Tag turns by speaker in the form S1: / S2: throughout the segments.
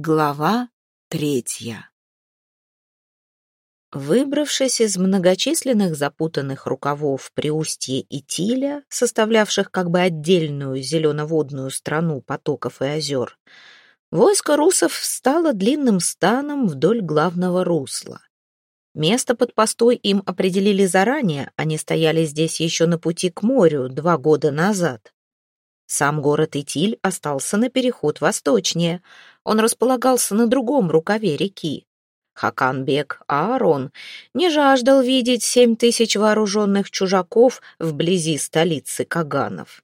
S1: Глава третья Выбравшись из многочисленных запутанных рукавов Приустья и Тиля, составлявших как бы отдельную зеленоводную страну потоков и озер, войско русов встало длинным станом вдоль главного русла. Место под постой им определили заранее, они стояли здесь еще на пути к морю два года назад. Сам город Итиль остался на переход восточнее. Он располагался на другом рукаве реки. Хаканбек Аарон не жаждал видеть семь тысяч вооруженных чужаков вблизи столицы Каганов.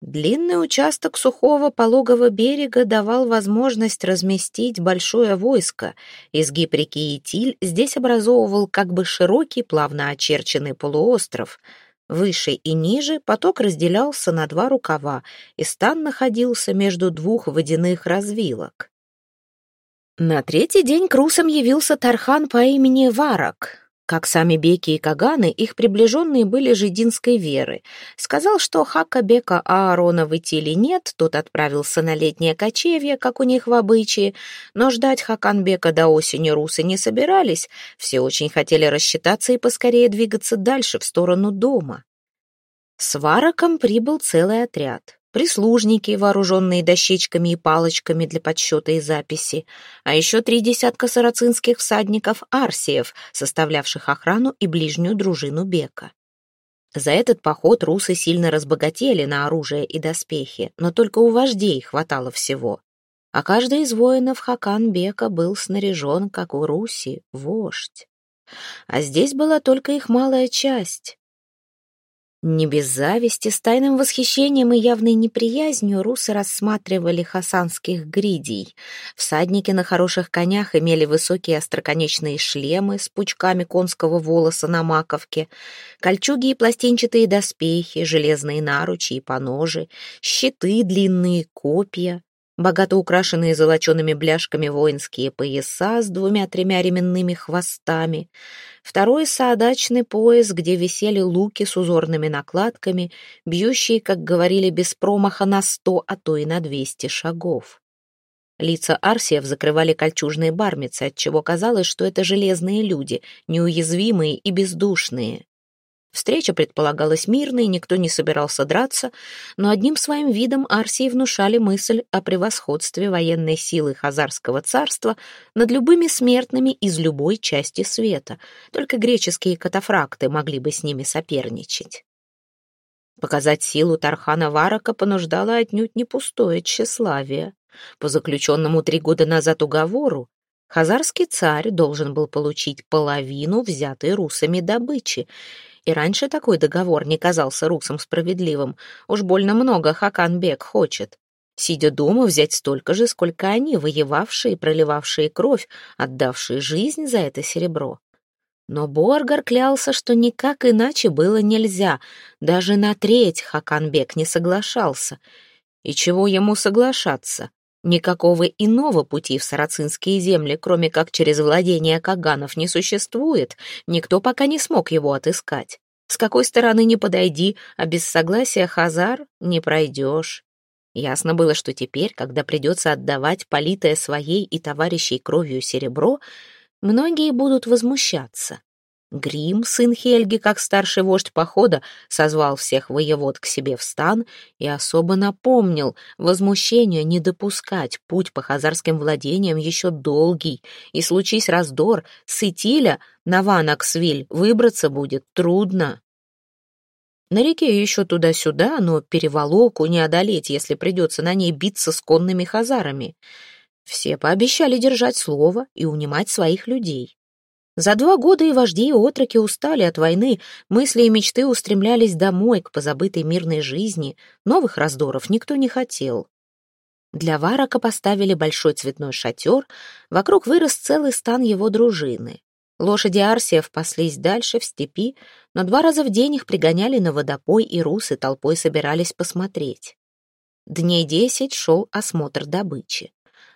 S1: Длинный участок сухого пологого берега давал возможность разместить большое войско. Изгиб реки Итиль здесь образовывал как бы широкий, плавно очерченный полуостров — Выше и ниже поток разделялся на два рукава, и стан находился между двух водяных развилок. На третий день к русам явился Тархан по имени Варак. Как сами Беки и Каганы, их приближенные были жидинской веры. Сказал, что Хака Бека Аарона в Итиле нет, тот отправился на летнее кочевье, как у них в обычае, но ждать Хаканбека до осени русы не собирались, все очень хотели рассчитаться и поскорее двигаться дальше, в сторону дома. С Вараком прибыл целый отряд прислужники, вооруженные дощечками и палочками для подсчета и записи, а еще три десятка сарацинских всадников арсиев, составлявших охрану и ближнюю дружину Бека. За этот поход русы сильно разбогатели на оружие и доспехи, но только у вождей хватало всего. А каждый из воинов Хакан Бека был снаряжен, как у Руси, вождь. А здесь была только их малая часть. Не без зависти, с тайным восхищением и явной неприязнью русы рассматривали хасанских гридей. Всадники на хороших конях имели высокие остроконечные шлемы с пучками конского волоса на маковке, кольчуги и пластинчатые доспехи, железные наручи и поножи, щиты, длинные копья, богато украшенные золочеными бляшками воинские пояса с двумя-тремя ременными хвостами, второй саадачный пояс, где висели луки с узорными накладками, бьющие, как говорили, без промаха на сто, а то и на двести шагов. Лица арсиев закрывали кольчужные бармицы, отчего казалось, что это железные люди, неуязвимые и бездушные. Встреча предполагалась мирной, никто не собирался драться, но одним своим видом Арсии внушали мысль о превосходстве военной силы Хазарского царства над любыми смертными из любой части света. Только греческие катафракты могли бы с ними соперничать. Показать силу Тархана Варака понуждало отнюдь не пустое тщеславие. По заключенному три года назад уговору, Хазарский царь должен был получить половину взятой русами добычи, и раньше такой договор не казался русам справедливым. Уж больно много Хаканбек хочет. Сидя дома, взять столько же, сколько они, воевавшие и проливавшие кровь, отдавшие жизнь за это серебро. Но Боргар клялся, что никак иначе было нельзя. Даже на треть Хаканбек не соглашался. И чего ему соглашаться? Никакого иного пути в сарацинские земли, кроме как через владение Каганов, не существует. Никто пока не смог его отыскать. С какой стороны не подойди, а без согласия Хазар не пройдешь. Ясно было, что теперь, когда придется отдавать политое своей и товарищей кровью серебро, многие будут возмущаться. Грим, сын Хельги, как старший вождь похода, созвал всех воевод к себе в стан и особо напомнил возмущение не допускать, путь по хазарским владениям еще долгий, и случись раздор, с Итиля на Ванаксвиль выбраться будет трудно. На реке еще туда-сюда, но переволоку не одолеть, если придется на ней биться с конными хазарами. Все пообещали держать слово и унимать своих людей. За два года и вожди, и отроки устали от войны, мысли и мечты устремлялись домой, к позабытой мирной жизни. Новых раздоров никто не хотел. Для Варака поставили большой цветной шатер, вокруг вырос целый стан его дружины. Лошади Арсиев паслись дальше, в степи, но два раза в день их пригоняли на водопой, и русы толпой собирались посмотреть. Дней десять шел осмотр добычи.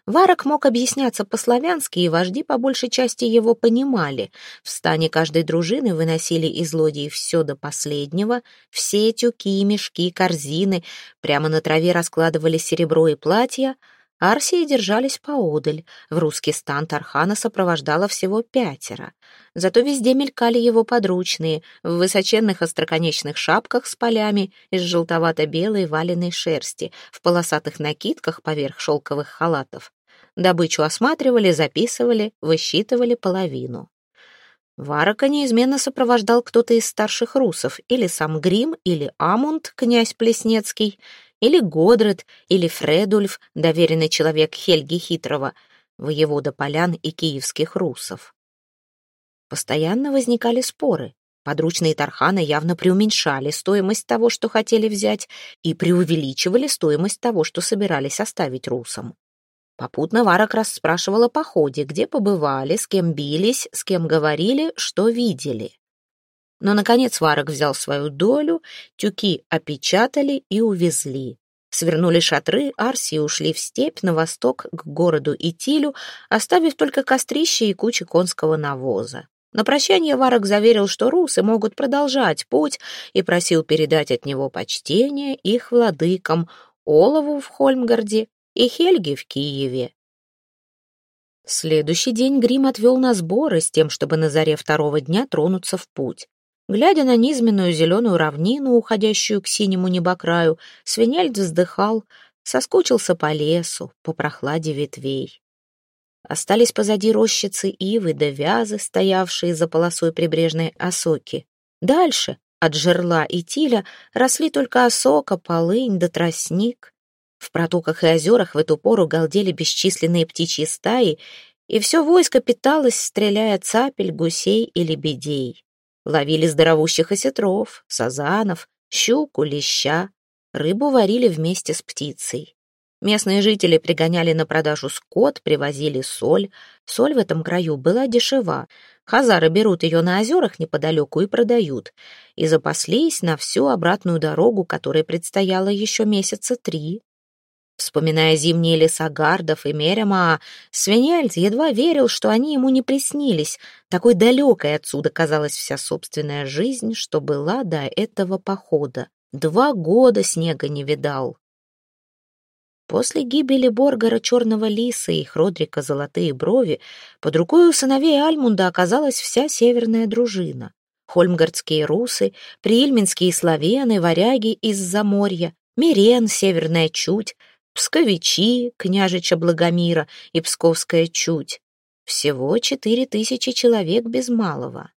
S1: Варок мог объясняться по-славянски, и вожди по большей части его понимали. В стане каждой дружины выносили из лодии все до последнего, все тюки, мешки, корзины, прямо на траве раскладывали серебро и платья, Арсии держались поодаль. В русский стан Тархана сопровождало всего пятеро. Зато везде мелькали его подручные, в высоченных остроконечных шапках с полями из желтовато-белой валеной шерсти, в полосатых накидках поверх шелковых халатов. Добычу осматривали, записывали, высчитывали половину. Варака неизменно сопровождал кто-то из старших русов, или сам Грим, или Амунд, князь Плеснецкий, или Годред, или Фредульф, доверенный человек Хельги Хитрого, воевода полян и киевских русов. Постоянно возникали споры. Подручные Тархана явно преуменьшали стоимость того, что хотели взять, и преувеличивали стоимость того, что собирались оставить русам. Попутно Варак расспрашивал о походе, где побывали, с кем бились, с кем говорили, что видели. Но, наконец, Варок взял свою долю, тюки опечатали и увезли. Свернули шатры, Арсии ушли в степь на восток к городу Итилю, оставив только кострище и кучи конского навоза. На прощание Варок заверил, что русы могут продолжать путь и просил передать от него почтение их владыкам Олову в Хольмгарде и Хельге в Киеве. Следующий день Грим отвел на сборы с тем, чтобы на заре второго дня тронуться в путь. Глядя на низменную зеленую равнину, уходящую к синему небокраю, свинельд вздыхал, соскучился по лесу, по прохладе ветвей. Остались позади рощицы ивы да вязы, стоявшие за полосой прибрежной осоки. Дальше, от жерла и тиля, росли только осока, полынь да тростник. В протоках и озерах в эту пору галдели бесчисленные птичьи стаи, и все войско питалось, стреляя цапель, гусей и лебедей. Ловили здоровущих осетров, сазанов, щуку, леща. Рыбу варили вместе с птицей. Местные жители пригоняли на продажу скот, привозили соль. Соль в этом краю была дешева. Хазары берут ее на озерах неподалеку и продают. И запаслись на всю обратную дорогу, которая предстояла еще месяца три. Вспоминая зимние леса Гардов и Мерема, Свинельд едва верил, что они ему не приснились. Такой далекой отсюда казалась вся собственная жизнь, что была до этого похода. Два года снега не видал. После гибели Боргара Черного Лиса и Хродрика Золотые Брови под рукой у сыновей Альмунда оказалась вся северная дружина. Хольмгардские русы, приильминские славяны, варяги из Заморья, Мирен, Северная Чуть, Псковичи, княжича Благомира и Псковская чуть. Всего четыре тысячи человек без малого.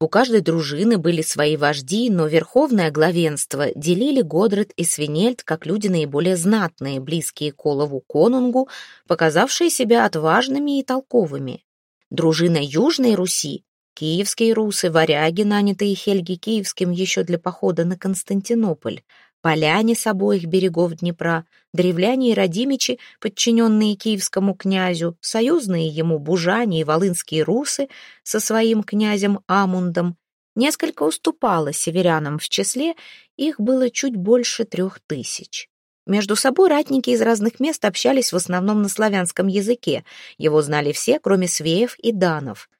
S1: У каждой дружины были свои вожди, но верховное главенство делили Годред и Свинельд как люди наиболее знатные, близкие к Олову конунгу, показавшие себя отважными и толковыми. Дружина Южной Руси, киевские русы, варяги, нанятые Хельги Киевским еще для похода на Константинополь, поляне с обоих берегов Днепра, древляне и родимичи, подчиненные киевскому князю, союзные ему бужане и волынские русы со своим князем Амундом, несколько уступало северянам в числе, их было чуть больше трех тысяч. Между собой ратники из разных мест общались в основном на славянском языке, его знали все, кроме свеев и данов.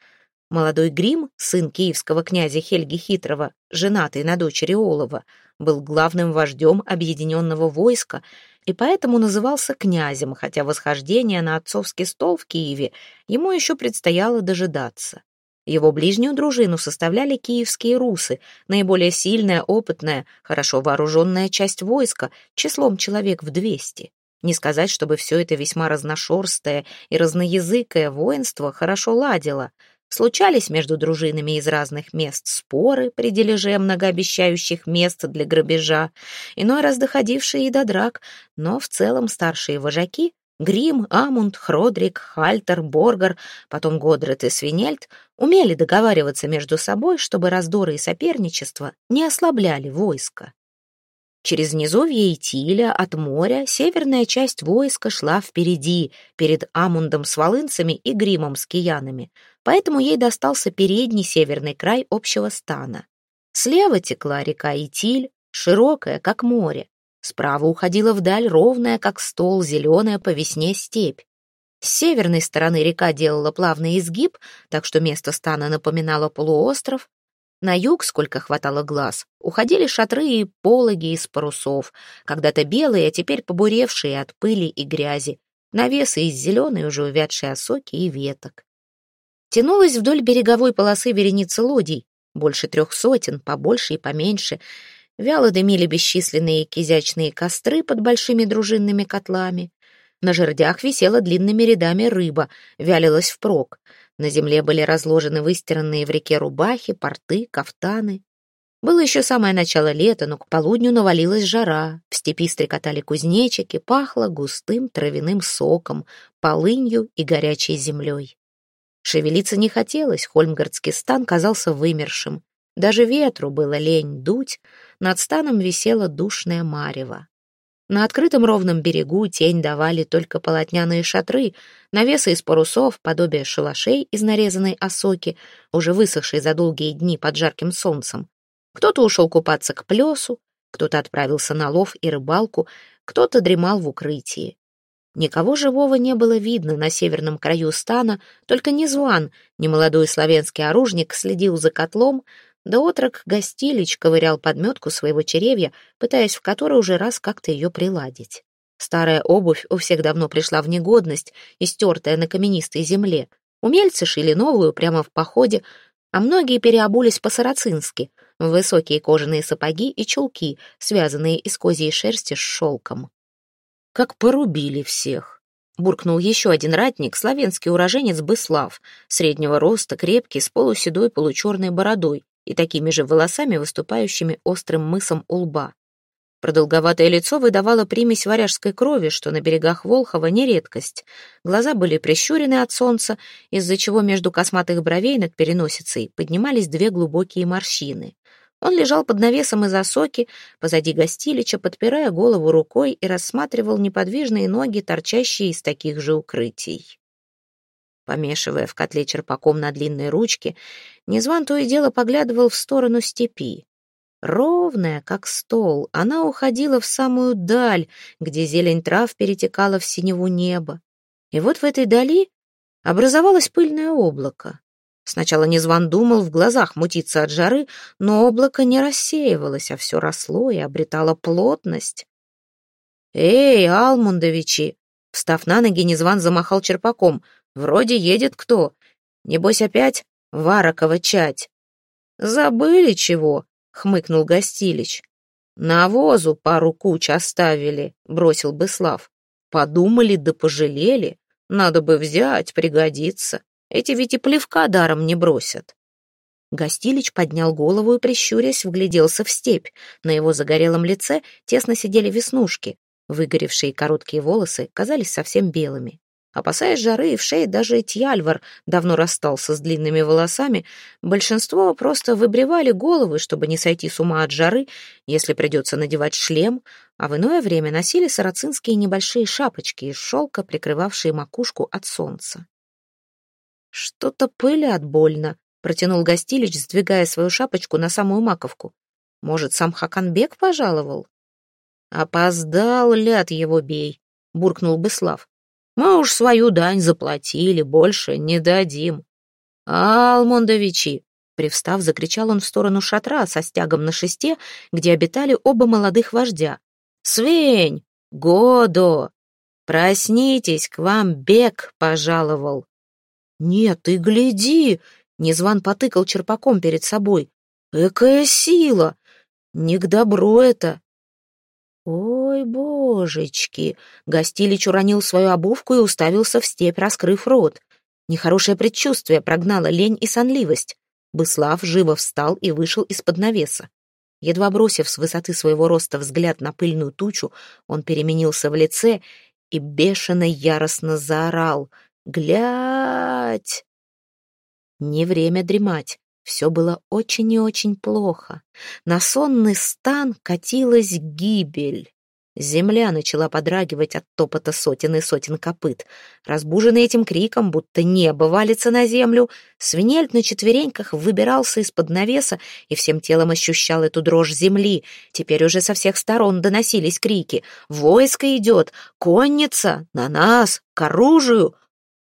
S1: Молодой Грим, сын киевского князя Хельги Хитрого, женатый на дочери Олова, был главным вождем объединенного войска и поэтому назывался князем, хотя восхождение на отцовский стол в Киеве ему еще предстояло дожидаться. Его ближнюю дружину составляли киевские русы, наиболее сильная, опытная, хорошо вооруженная часть войска, числом человек в двести. Не сказать, чтобы все это весьма разношерстое и разноязыкое воинство хорошо ладило — Случались между дружинами из разных мест споры при дележе многообещающих мест для грабежа, иной раз доходившие и до драк, но в целом старшие вожаки Грим, Амунд, Хродрик, Хальтер, Боргар, потом Годрет и Свинельд умели договариваться между собой, чтобы раздоры и соперничество не ослабляли войско. Через низовье Итиля от моря северная часть войска шла впереди, перед Амундом с волынцами и Гримом с киянами, поэтому ей достался передний северный край общего стана. Слева текла река Итиль, широкая, как море. Справа уходила вдаль ровная, как стол, зеленая по весне степь. С северной стороны река делала плавный изгиб, так что место стана напоминало полуостров. На юг, сколько хватало глаз, уходили шатры и пологи из парусов, когда-то белые, а теперь побуревшие от пыли и грязи, навесы из зеленой, уже увядшей осоки и веток. Тянулась вдоль береговой полосы вереница лодий, больше трех сотен, побольше и поменьше. Вяло дымили бесчисленные кизячные костры под большими дружинными котлами. На жердях висела длинными рядами рыба, вялилась впрок. На земле были разложены выстиранные в реке рубахи, порты, кафтаны. Было еще самое начало лета, но к полудню навалилась жара. В степи стрекотали кузнечики, пахло густым травяным соком, полынью и горячей землей. Шевелиться не хотелось, хольмгардский стан казался вымершим. Даже ветру было лень дуть, над станом висела душная марево. На открытом ровном берегу тень давали только полотняные шатры, навесы из парусов, подобие шалашей из нарезанной осоки, уже высохшей за долгие дни под жарким солнцем. Кто-то ушел купаться к плесу, кто-то отправился на лов и рыбалку, кто-то дремал в укрытии. Никого живого не было видно на северном краю стана, только Незван, немолодой славянский оружник, следил за котлом, да отрок Гостилич ковырял подметку своего черевья, пытаясь в который уже раз как-то ее приладить. Старая обувь у всех давно пришла в негодность, истертая на каменистой земле. Умельцы шили новую прямо в походе, а многие переобулись по-сарацински, в высокие кожаные сапоги и чулки, связанные из козьей шерсти с шелком. Как порубили всех. Буркнул еще один ратник, славянский уроженец Быслав, среднего роста, крепкий, с полуседой получерной бородой, и такими же волосами, выступающими острым мысом у лба. Продолговатое лицо выдавало примесь варяжской крови, что на берегах Волхова не редкость. Глаза были прищурены от солнца, из-за чего между косматых бровей над переносицей поднимались две глубокие морщины. Он лежал под навесом из осоки, позади гостилича, подпирая голову рукой и рассматривал неподвижные ноги, торчащие из таких же укрытий. Помешивая в котле черпаком на длинной ручке, Незван то и дело поглядывал в сторону степи. Ровная, как стол, она уходила в самую даль, где зелень трав перетекала в синеву неба. И вот в этой дали образовалось пыльное облако. Сначала Незван думал в глазах мутиться от жары, но облако не рассеивалось, а все росло и обретало плотность. «Эй, Алмундовичи!» Встав на ноги, Незван замахал черпаком. Вроде едет кто. Небось опять Варакова чать. Забыли чего? Хмыкнул Гостилич. Навозу пару куч оставили, бросил Быслав. Подумали да пожалели. Надо бы взять, пригодится. Эти ведь и плевка даром не бросят. Гостилич поднял голову и, прищурясь, вгляделся в степь. На его загорелом лице тесно сидели веснушки. Выгоревшие короткие волосы казались совсем белыми. Опасаясь жары и в шее даже Тьяльвар давно расстался с длинными волосами, большинство просто выбривали головы, чтобы не сойти с ума от жары, если придется надевать шлем, а в иное время носили сарацинские небольшие шапочки из шелка, прикрывавшие макушку от солнца. «Что-то пылят больно», — протянул Гостилич, сдвигая свою шапочку на самую маковку. «Может, сам Хаканбек пожаловал?» «Опоздал, ляд его бей», — буркнул Быслав. Мы уж свою дань заплатили, больше не дадим. Алмондовичи, привстав, закричал он в сторону шатра со стягом на шесте, где обитали оба молодых вождя. Свень! Годо! Проснитесь, к вам бег пожаловал. Нет, ты гляди! Незван потыкал черпаком перед собой. Экая сила! Не к добру это. «Ой, божечки!» Гостилич уронил свою обувку и уставился в степь, раскрыв рот. Нехорошее предчувствие прогнало лень и сонливость. Быслав живо встал и вышел из-под навеса. Едва бросив с высоты своего роста взгляд на пыльную тучу, он переменился в лице и бешено яростно заорал «Глядь!». Не время дремать. Все было очень и очень плохо. На сонный стан катилась гибель. Земля начала подрагивать от топота сотен и сотен копыт. Разбуженный этим криком, будто небо валится на землю, свинельт на четвереньках выбирался из-под навеса и всем телом ощущал эту дрожь земли. Теперь уже со всех сторон доносились крики. «Войско идет! Конница! На нас! К оружию!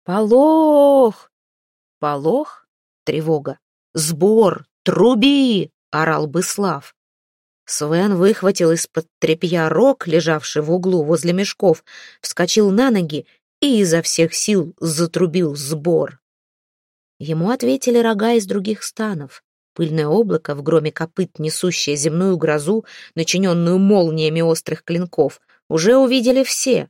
S1: Полох!» Полох? Тревога. Сбор, Труби!» — орал Быслав. Свен выхватил из-под тряпья рог, лежавший в углу возле мешков, вскочил на ноги и изо всех сил затрубил сбор. Ему ответили рога из других станов. Пыльное облако в громе копыт, несущее земную грозу, начиненную молниями острых клинков, уже увидели все.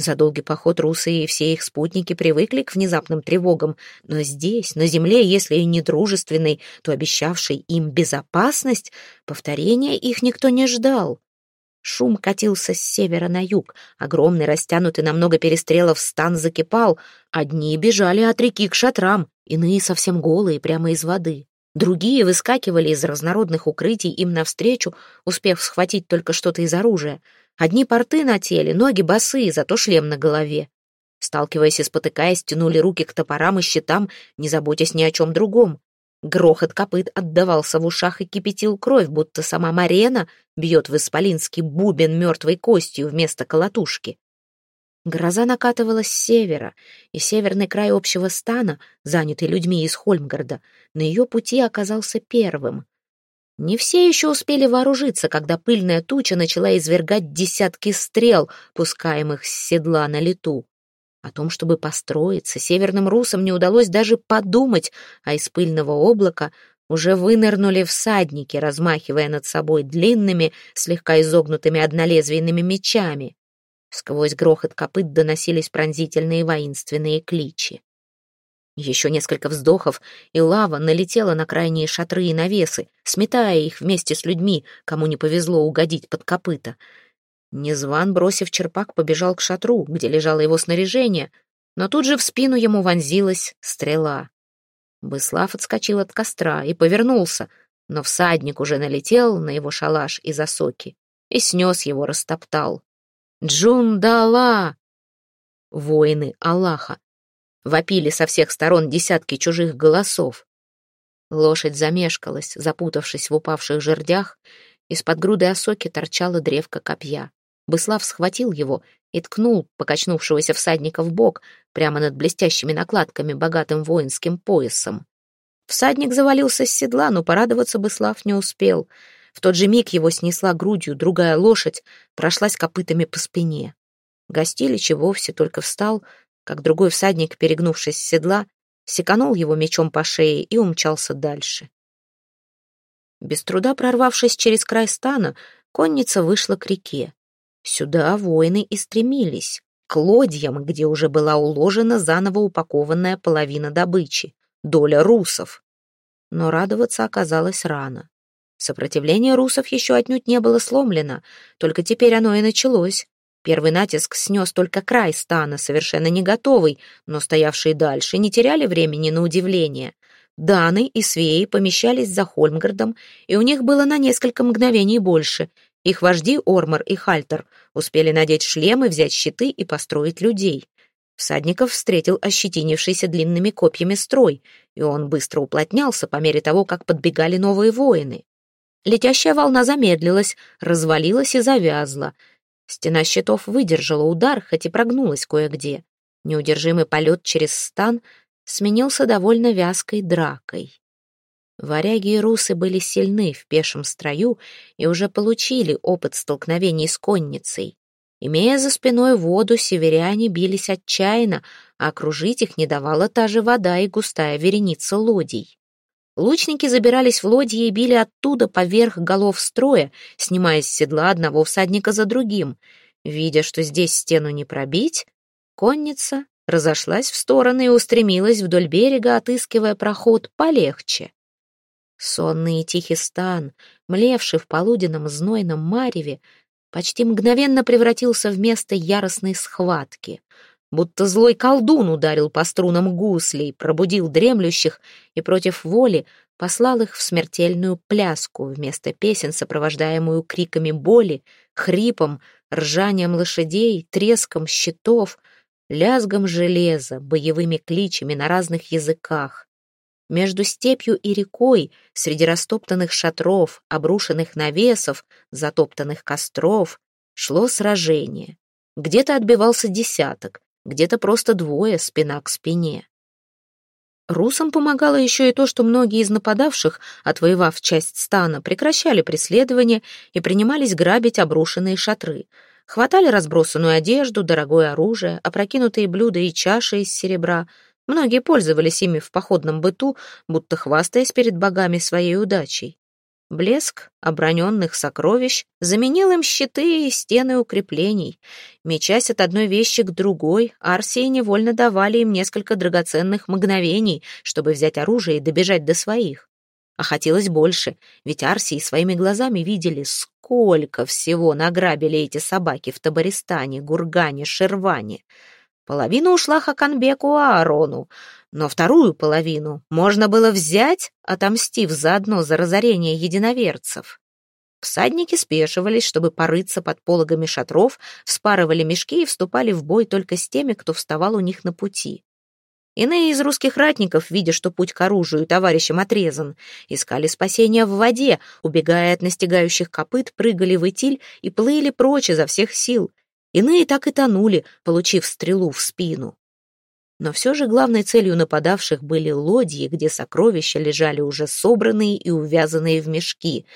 S1: За долгий поход русы и все их спутники привыкли к внезапным тревогам, но здесь, на земле, если и не дружественной, то обещавшей им безопасность, повторения их никто не ждал. Шум катился с севера на юг, огромный, растянутый на много перестрелов стан закипал, одни бежали от реки к шатрам, иные совсем голые, прямо из воды. Другие выскакивали из разнородных укрытий им навстречу, успев схватить только что-то из оружия. Одни порты на теле, ноги босые, зато шлем на голове. Сталкиваясь и спотыкаясь, тянули руки к топорам и щитам, не заботясь ни о чем другом. Грохот копыт отдавался в ушах и кипятил кровь, будто сама Марена бьет в исполинский бубен мертвой костью вместо колотушки. Гроза накатывалась с севера, и северный край общего стана, занятый людьми из Хольмгарда, на ее пути оказался первым. Не все еще успели вооружиться, когда пыльная туча начала извергать десятки стрел, пускаемых с седла на лету. О том, чтобы построиться, северным русам не удалось даже подумать, а из пыльного облака уже вынырнули всадники, размахивая над собой длинными, слегка изогнутыми однолезвийными мечами. Сквозь грохот копыт доносились пронзительные воинственные кличи. Еще несколько вздохов, и лава налетела на крайние шатры и навесы, сметая их вместе с людьми, кому не повезло угодить под копыта. Незван, бросив черпак, побежал к шатру, где лежало его снаряжение, но тут же в спину ему вонзилась стрела. Быслав отскочил от костра и повернулся, но всадник уже налетел на его шалаш из осоки и снес его, растоптал. Джундала! Воины Аллаха. Вопили со всех сторон десятки чужих голосов. Лошадь замешкалась, запутавшись в упавших жердях, из-под груды осоки торчала древко копья. Быслав схватил его и ткнул покачнувшегося всадника в бок, прямо над блестящими накладками богатым воинским поясом. Всадник завалился с седла, но порадоваться Быслав не успел — в тот же миг его снесла грудью другая лошадь, прошлась копытами по спине. Гостилич вовсе только встал, как другой всадник, перегнувшись с седла, секанул его мечом по шее и умчался дальше. Без труда прорвавшись через край стана, конница вышла к реке. Сюда воины и стремились, к лодьям, где уже была уложена заново упакованная половина добычи, доля русов. Но радоваться оказалось рано. Сопротивление русов еще отнюдь не было сломлено, только теперь оно и началось. Первый натиск снес только край стана, совершенно не готовый, но стоявшие дальше не теряли времени на удивление. Даны и свеи помещались за Хольмгардом, и у них было на несколько мгновений больше. Их вожди Ормор и Хальтер успели надеть шлемы, взять щиты и построить людей. Всадников встретил ощетинившийся длинными копьями строй, и он быстро уплотнялся по мере того, как подбегали новые воины. Летящая волна замедлилась, развалилась и завязла. Стена щитов выдержала удар, хоть и прогнулась кое-где. Неудержимый полет через стан сменился довольно вязкой дракой. Варяги и русы были сильны в пешем строю и уже получили опыт столкновений с конницей. Имея за спиной воду, северяне бились отчаянно, а окружить их не давала та же вода и густая вереница лодий. Лучники забирались в лодьи и били оттуда поверх голов строя, снимая с седла одного всадника за другим. Видя, что здесь стену не пробить, конница разошлась в стороны и устремилась вдоль берега, отыскивая проход полегче. Сонный и тихий стан, млевший в полуденном знойном мареве, почти мгновенно превратился в место яростной схватки будто злой колдун ударил по струнам гуслей, пробудил дремлющих и против воли послал их в смертельную пляску вместо песен, сопровождаемую криками боли, хрипом, ржанием лошадей, треском щитов, лязгом железа, боевыми кличами на разных языках. Между степью и рекой, среди растоптанных шатров, обрушенных навесов, затоптанных костров, шло сражение. Где-то отбивался десяток, где-то просто двое, спина к спине. Русам помогало еще и то, что многие из нападавших, отвоевав часть стана, прекращали преследование и принимались грабить обрушенные шатры. Хватали разбросанную одежду, дорогое оружие, опрокинутые блюда и чаши из серебра. Многие пользовались ими в походном быту, будто хвастаясь перед богами своей удачей. Блеск оброненных сокровищ заменил им щиты и стены укреплений. Мечась от одной вещи к другой, Арсии невольно давали им несколько драгоценных мгновений, чтобы взять оружие и добежать до своих. А хотелось больше, ведь Арсии своими глазами видели, сколько всего награбили эти собаки в Табаристане, Гургане, Шерване. Половина ушла Хаканбеку Аарону, но вторую половину можно было взять, отомстив заодно за разорение единоверцев. Всадники спешивались, чтобы порыться под пологами шатров, вспарывали мешки и вступали в бой только с теми, кто вставал у них на пути. Иные из русских ратников, видя, что путь к оружию товарищам отрезан, искали спасения в воде, убегая от настигающих копыт, прыгали в итиль и плыли прочь изо всех сил, Иные так и тонули, получив стрелу в спину. Но все же главной целью нападавших были лодьи, где сокровища лежали уже собранные и увязанные в мешки.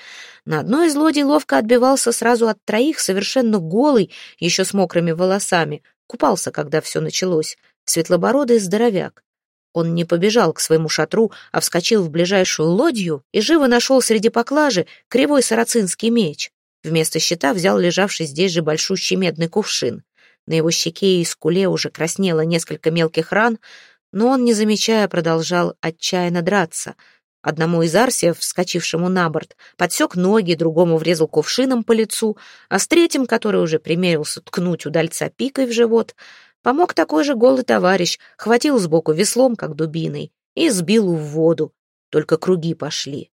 S1: На одной из лодий ловко отбивался сразу от троих, совершенно голый, еще с мокрыми волосами. Купался, когда все началось. Светлобородый здоровяк. Он не побежал к своему шатру, а вскочил в ближайшую лодью и живо нашел среди поклажи кривой сарацинский меч. Вместо щита взял лежавший здесь же большущий медный кувшин. На его щеке и скуле уже краснело несколько мелких ран, но он, не замечая, продолжал отчаянно драться. Одному из арсиев, вскочившему на борт, подсек ноги, другому врезал кувшином по лицу, а с третьим, который уже примерился ткнуть удальца пикой в живот, помог такой же голый товарищ, хватил сбоку веслом, как дубиной, и сбил в воду. Только круги пошли.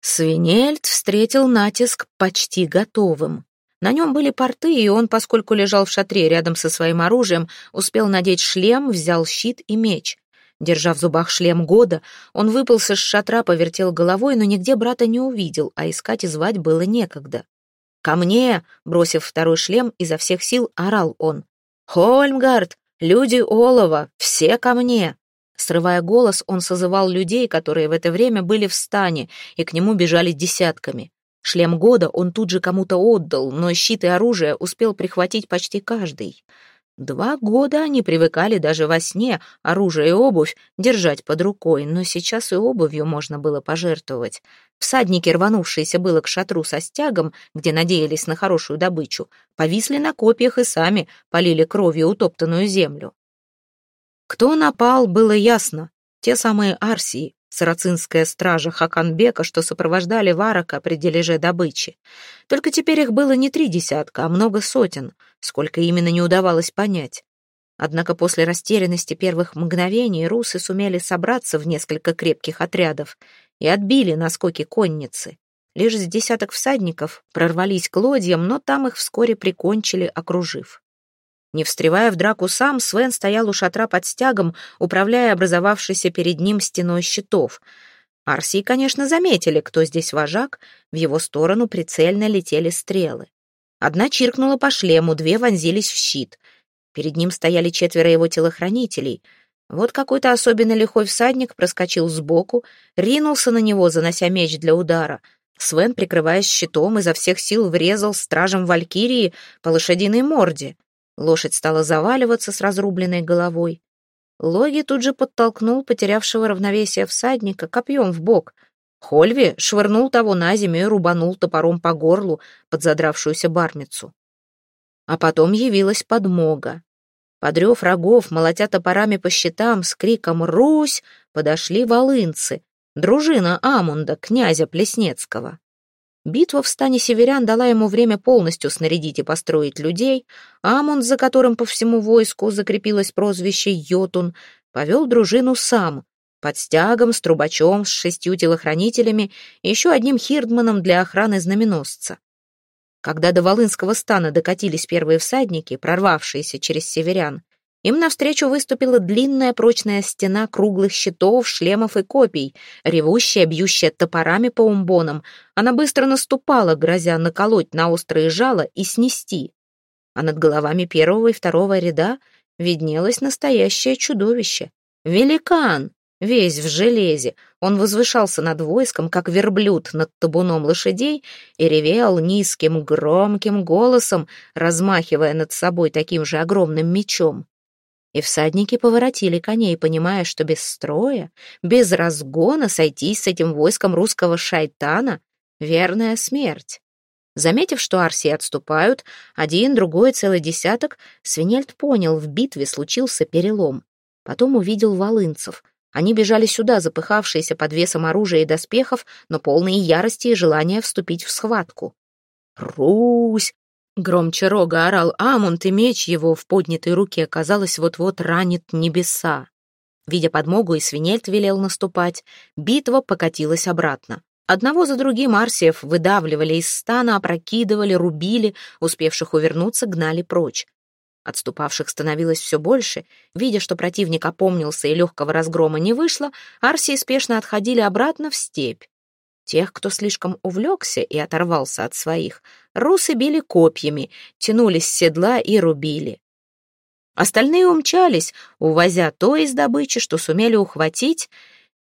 S1: Свинельд встретил натиск почти готовым. На нем были порты, и он, поскольку лежал в шатре рядом со своим оружием, успел надеть шлем, взял щит и меч. Держа в зубах шлем года, он выпался с шатра, повертел головой, но нигде брата не увидел, а искать и звать было некогда. «Ко мне!» — бросив второй шлем, изо всех сил орал он. «Хольмгард! Люди Олова! Все ко мне!» Срывая голос, он созывал людей, которые в это время были в стане, и к нему бежали десятками. Шлем года он тут же кому-то отдал, но щит и оружие успел прихватить почти каждый. Два года они привыкали даже во сне оружие и обувь держать под рукой, но сейчас и обувью можно было пожертвовать. Всадники, рванувшиеся было к шатру со стягом, где надеялись на хорошую добычу, повисли на копьях и сами полили кровью утоптанную землю. Кто напал, было ясно. Те самые Арсии, сарацинская стража Хаканбека, что сопровождали Варака при дележе добычи. Только теперь их было не три десятка, а много сотен, сколько именно не удавалось понять. Однако после растерянности первых мгновений русы сумели собраться в несколько крепких отрядов и отбили наскоки конницы. Лишь с десяток всадников прорвались к лодьям, но там их вскоре прикончили, окружив. Не встревая в драку сам, Свен стоял у шатра под стягом, управляя образовавшейся перед ним стеной щитов. Арсии, конечно, заметили, кто здесь вожак, в его сторону прицельно летели стрелы. Одна чиркнула по шлему, две вонзились в щит. Перед ним стояли четверо его телохранителей. Вот какой-то особенно лихой всадник проскочил сбоку, ринулся на него, занося меч для удара. Свен, прикрываясь щитом, изо всех сил врезал стражем Валькирии по лошадиной морде. Лошадь стала заваливаться с разрубленной головой. Логи тут же подтолкнул потерявшего равновесие всадника копьем в бок. Хольви швырнул того на землю и рубанул топором по горлу под задравшуюся бармицу. А потом явилась подмога. Подрев рогов, молотя топорами по щитам, с криком «Русь!» подошли волынцы, дружина Амунда, князя Плеснецкого. Битва в стане северян дала ему время полностью снарядить и построить людей. Амон, за которым по всему войску закрепилось прозвище Йотун, повел дружину сам, под стягом, с трубачом, с шестью телохранителями и еще одним хирдманом для охраны знаменосца. Когда до Волынского стана докатились первые всадники, прорвавшиеся через северян, им навстречу выступила длинная прочная стена круглых щитов, шлемов и копий, ревущая, бьющая топорами по умбонам. Она быстро наступала, грозя наколоть на острые жало и снести. А над головами первого и второго ряда виднелось настоящее чудовище. Великан, весь в железе. Он возвышался над войском, как верблюд над табуном лошадей, и ревел низким, громким голосом, размахивая над собой таким же огромным мечом. И всадники поворотили коней, понимая, что без строя, без разгона сойтись с этим войском русского шайтана — верная смерть. Заметив, что арсии отступают, один, другой, целый десяток, Свинельд понял, в битве случился перелом. Потом увидел волынцев. Они бежали сюда, запыхавшиеся под весом оружия и доспехов, но полные ярости и желания вступить в схватку. «Русь!» Громче рога орал Амунд, и меч его в поднятой руке, казалось, вот-вот ранит небеса. Видя подмогу, и свинельт велел наступать, битва покатилась обратно. Одного за другим арсиев выдавливали из стана, опрокидывали, рубили, успевших увернуться, гнали прочь. Отступавших становилось все больше. Видя, что противник опомнился и легкого разгрома не вышло, арсии спешно отходили обратно в степь. Тех, кто слишком увлекся и оторвался от своих, русы били копьями, тянулись с седла и рубили. Остальные умчались, увозя то из добычи, что сумели ухватить,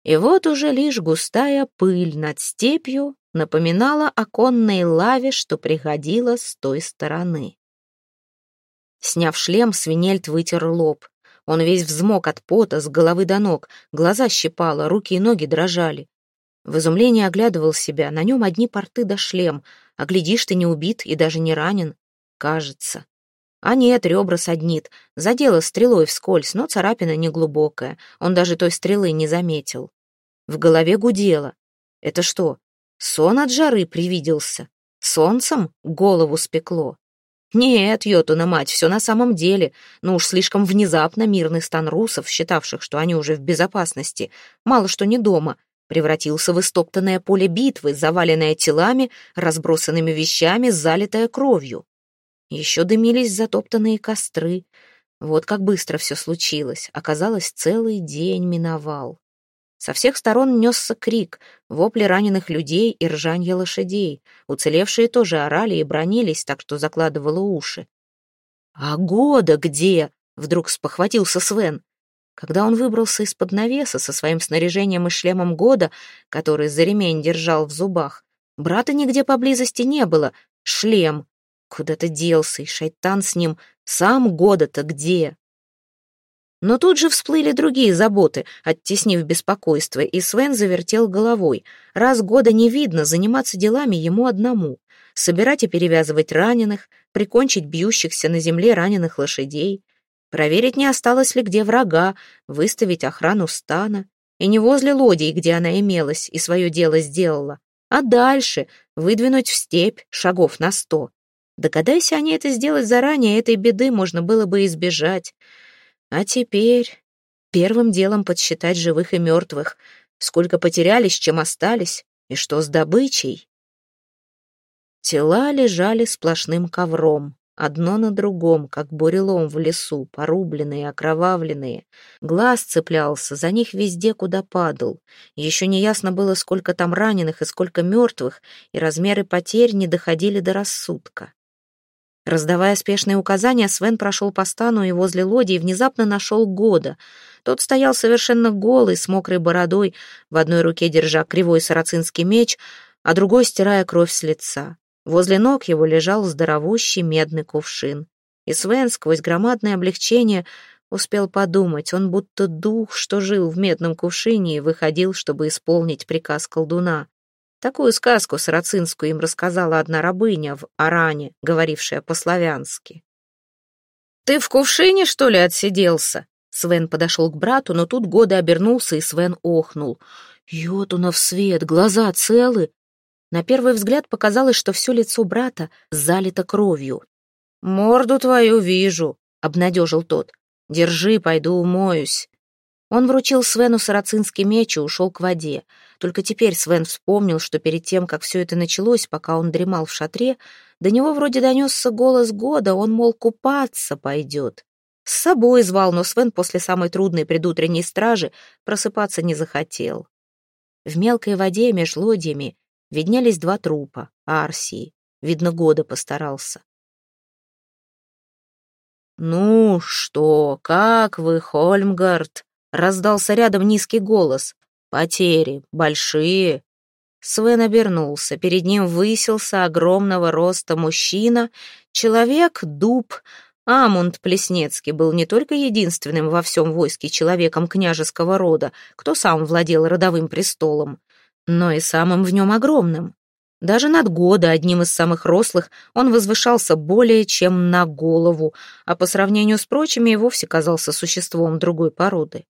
S1: и вот уже лишь густая пыль над степью напоминала о конной лаве, что приходила с той стороны. Сняв шлем, свинельт вытер лоб. Он весь взмок от пота с головы до ног, глаза щипало, руки и ноги дрожали. В изумлении оглядывал себя, на нем одни порты да шлем, а глядишь, ты не убит и даже не ранен. Кажется. А нет, ребра саднит, задела стрелой вскользь, но царапина неглубокая, он даже той стрелы не заметил. В голове гудело. Это что, сон от жары привиделся? Солнцем голову спекло? Нет, Йотуна мать, все на самом деле. Ну уж слишком внезапно мирный стан русов, считавших, что они уже в безопасности, мало что не дома, превратился в истоптанное поле битвы, заваленное телами, разбросанными вещами, залитое кровью. Еще дымились затоптанные костры. Вот как быстро все случилось. Оказалось, целый день миновал. Со всех сторон несся крик, вопли раненых людей и ржанье лошадей. Уцелевшие тоже орали и бронились, так что закладывало уши. «А года где?» — вдруг спохватился Свен. Когда он выбрался из-под навеса со своим снаряжением и шлемом года, который за ремень держал в зубах, брата нигде поблизости не было. Шлем. Куда-то делся, и шайтан с ним. Сам года-то где? Но тут же всплыли другие заботы, оттеснив беспокойство, и Свен завертел головой. Раз года не видно, заниматься делами ему одному. Собирать и перевязывать раненых, прикончить бьющихся на земле раненых лошадей — проверить, не осталось ли где врага, выставить охрану стана. И не возле лодии, где она имелась и свое дело сделала, а дальше выдвинуть в степь шагов на сто. Догадайся они это сделать заранее, этой беды можно было бы избежать. А теперь первым делом подсчитать живых и мертвых, сколько потерялись, чем остались, и что с добычей. Тела лежали сплошным ковром. Одно на другом, как бурелом в лесу, порубленные, окровавленные. Глаз цеплялся, за них везде, куда падал. Еще не ясно было, сколько там раненых и сколько мертвых, и размеры потерь не доходили до рассудка. Раздавая спешные указания, Свен прошел по стану и возле лодии внезапно нашел Года. Тот стоял совершенно голый, с мокрой бородой, в одной руке держа кривой сарацинский меч, а другой стирая кровь с лица. Возле ног его лежал здоровущий медный кувшин. И Свен сквозь громадное облегчение успел подумать, он будто дух, что жил в медном кувшине и выходил, чтобы исполнить приказ колдуна. Такую сказку сарацинскую им рассказала одна рабыня в Аране, говорившая по-славянски. «Ты в кувшине, что ли, отсиделся?» Свен подошел к брату, но тут Года обернулся, и Свен охнул. «Йотунов свет, глаза целы?» На первый взгляд показалось, что все лицо брата залито кровью. «Морду твою вижу», — обнадежил тот. «Держи, пойду умоюсь». Он вручил Свену сарацинский меч и ушел к воде. Только теперь Свен вспомнил, что перед тем, как все это началось, пока он дремал в шатре, до него вроде донесся голос года, он, мол, купаться пойдет. С собой звал, но Свен после самой трудной предутренней стражи просыпаться не захотел. В мелкой воде меж лодьями виднелись два трупа, Арсии. Видно, года постарался. «Ну что, как вы, Хольмгард?» раздался рядом низкий голос. «Потери большие». Свен обернулся. Перед ним высился огромного роста мужчина, человек-дуб. Амунд Плеснецкий был не только единственным во всем войске человеком княжеского рода, кто сам владел родовым престолом, но и самым в нем огромным. Даже над года одним из самых рослых он возвышался более чем на голову, а по сравнению с прочими и вовсе казался существом другой породы.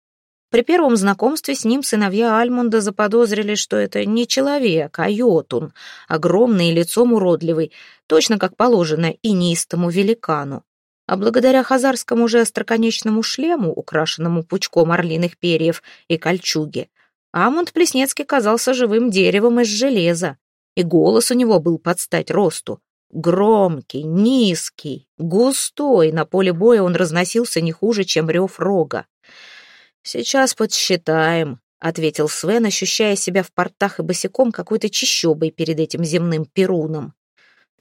S1: При первом знакомстве с ним сыновья Альмунда заподозрили, что это не человек, а йотун, огромный и лицом уродливый, точно как положено и неистому великану. А благодаря хазарскому же остроконечному шлему, украшенному пучком орлиных перьев и кольчуге, Амунд Плеснецкий казался живым деревом из железа и голос у него был под стать росту. Громкий, низкий, густой, на поле боя он разносился не хуже, чем рев рога. «Сейчас подсчитаем», — ответил Свен, ощущая себя в портах и босиком какой-то чищобой перед этим земным перуном.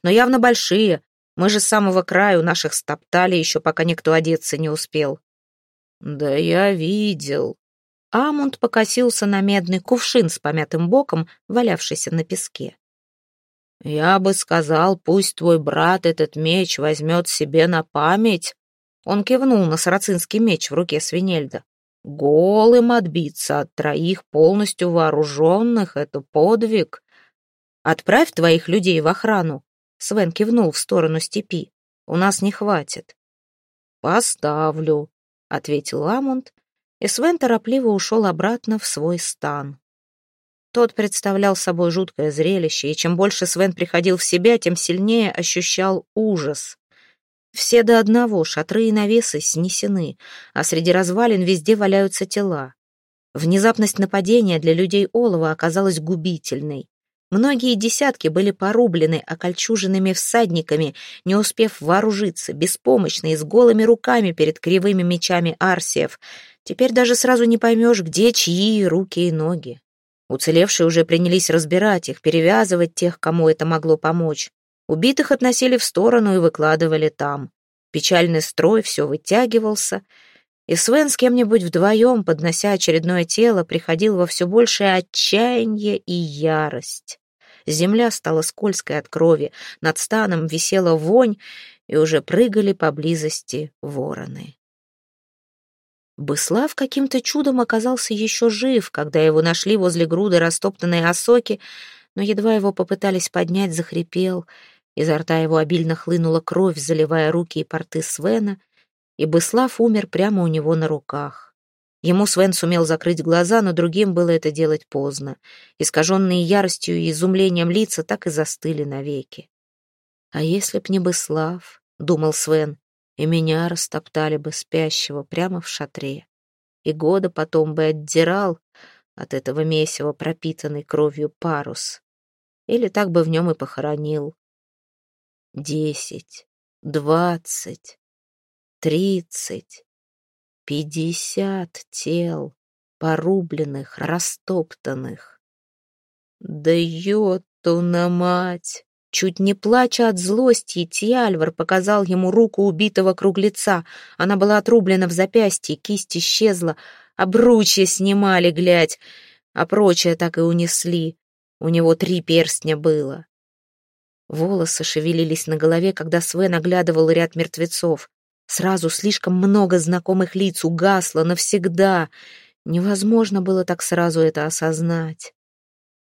S1: «Но явно большие. Мы же с самого краю наших стоптали, еще пока никто одеться не успел». «Да я видел». Амунд покосился на медный кувшин с помятым боком, валявшийся на песке. «Я бы сказал, пусть твой брат этот меч возьмет себе на память». Он кивнул на сарацинский меч в руке Свинельда. «Голым отбиться от троих полностью вооруженных — это подвиг. Отправь твоих людей в охрану». Свен кивнул в сторону степи. «У нас не хватит». «Поставлю», — ответил Амунд, и Свен торопливо ушел обратно в свой стан. Тот представлял собой жуткое зрелище, и чем больше Свен приходил в себя, тем сильнее ощущал ужас. Все до одного шатры и навесы снесены, а среди развалин везде валяются тела. Внезапность нападения для людей Олова оказалась губительной. Многие десятки были порублены окольчуженными всадниками, не успев вооружиться, беспомощные, с голыми руками перед кривыми мечами арсиев. Теперь даже сразу не поймешь, где чьи руки и ноги. Уцелевшие уже принялись разбирать их, перевязывать тех, кому это могло помочь. Убитых относили в сторону и выкладывали там. Печальный строй все вытягивался, и Свен с кем-нибудь вдвоем, поднося очередное тело, приходил во все большее отчаяние и ярость. Земля стала скользкой от крови, над станом висела вонь, и уже прыгали поблизости вороны. Быслав каким-то чудом оказался еще жив, когда его нашли возле груды растоптанной осоки, но едва его попытались поднять, захрипел. Изо рта его обильно хлынула кровь, заливая руки и порты Свена, и Быслав умер прямо у него на руках. Ему Свен сумел закрыть глаза, но другим было это делать поздно. Искаженные яростью и изумлением лица так и застыли навеки. «А если б не Быслав?» — думал Свен и меня растоптали бы спящего прямо в шатре, и года потом бы отдирал от этого месива пропитанный кровью парус, или так бы в нем и похоронил. Десять, двадцать, тридцать, пятьдесят тел, порубленных, растоптанных. Да ёту на мать! Чуть не плача от злости, Тиальвар показал ему руку убитого круглеца. Она была отрублена в запястье, кисть исчезла, обручья снимали, глядь, а прочее так и унесли. У него три перстня было. Волосы шевелились на голове, когда Свен оглядывал ряд мертвецов. Сразу слишком много знакомых лиц угасло навсегда. Невозможно было так сразу это осознать.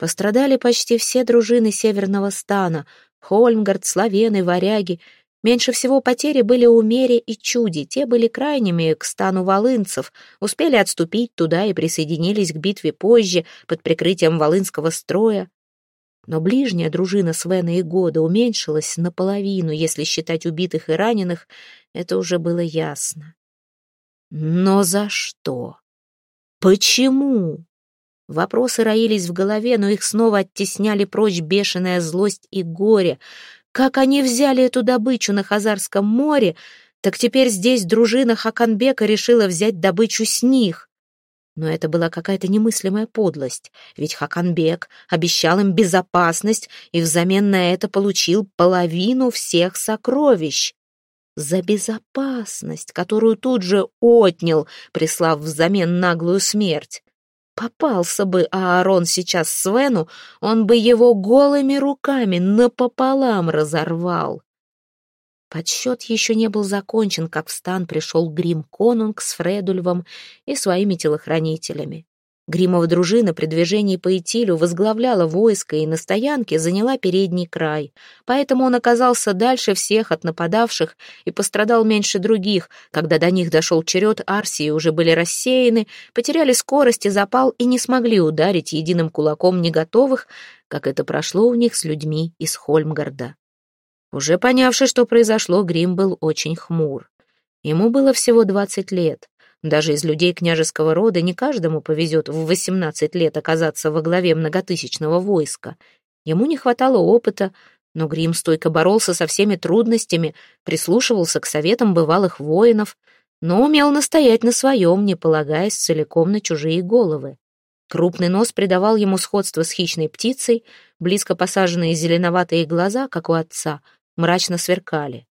S1: Пострадали почти все дружины северного стана, Хольмгард, Славены, Варяги. Меньше всего потери были у Мере и Чуди, те были крайними к стану волынцев, успели отступить туда и присоединились к битве позже, под прикрытием волынского строя. Но ближняя дружина Свена и Года уменьшилась наполовину, если считать убитых и раненых, это уже было ясно. Но за что? Почему? Вопросы роились в голове, но их снова оттесняли прочь бешеная злость и горе. Как они взяли эту добычу на Хазарском море, так теперь здесь дружина Хаканбека решила взять добычу с них. Но это была какая-то немыслимая подлость, ведь Хаканбек обещал им безопасность и взамен на это получил половину всех сокровищ. за безопасность, которую тут же отнял, прислав взамен наглую смерть. Попался бы Аарон сейчас Свену, он бы его голыми руками напополам разорвал. Подсчет еще не был закончен, как в стан пришел Грим Конунг с Фредульвом и своими телохранителями. Гримова дружина при движении по Итилю возглавляла войско и на стоянке заняла передний край, поэтому он оказался дальше всех от нападавших и пострадал меньше других. Когда до них дошел черед, Арсии уже были рассеяны, потеряли скорость и запал и не смогли ударить единым кулаком не готовых, как это прошло у них с людьми из Хольмгарда. Уже понявши, что произошло, Грим был очень хмур. Ему было всего двадцать лет. Даже из людей княжеского рода не каждому повезет в 18 лет оказаться во главе многотысячного войска. Ему не хватало опыта, но Грим стойко боролся со всеми трудностями, прислушивался к советам бывалых воинов, но умел настоять на своем, не полагаясь целиком на чужие головы. Крупный нос придавал ему сходство с хищной птицей, близко посаженные зеленоватые глаза, как у отца, мрачно сверкали.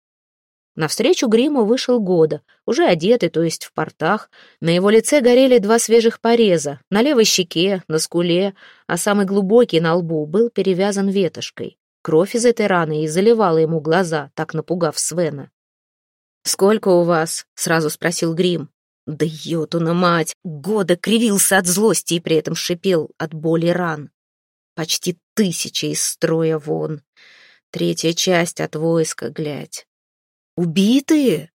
S1: Навстречу гриму вышел Года, уже одетый, то есть в портах. На его лице горели два свежих пореза, на левой щеке, на скуле, а самый глубокий на лбу был перевязан ветошкой. Кровь из этой раны и заливала ему глаза, так напугав Свена. «Сколько у вас?» — сразу спросил Грим. «Да ётуна мать!» Года кривился от злости и при этом шипел от боли ран. «Почти тысяча из строя вон. Третья часть от войска, глядь. Убитые?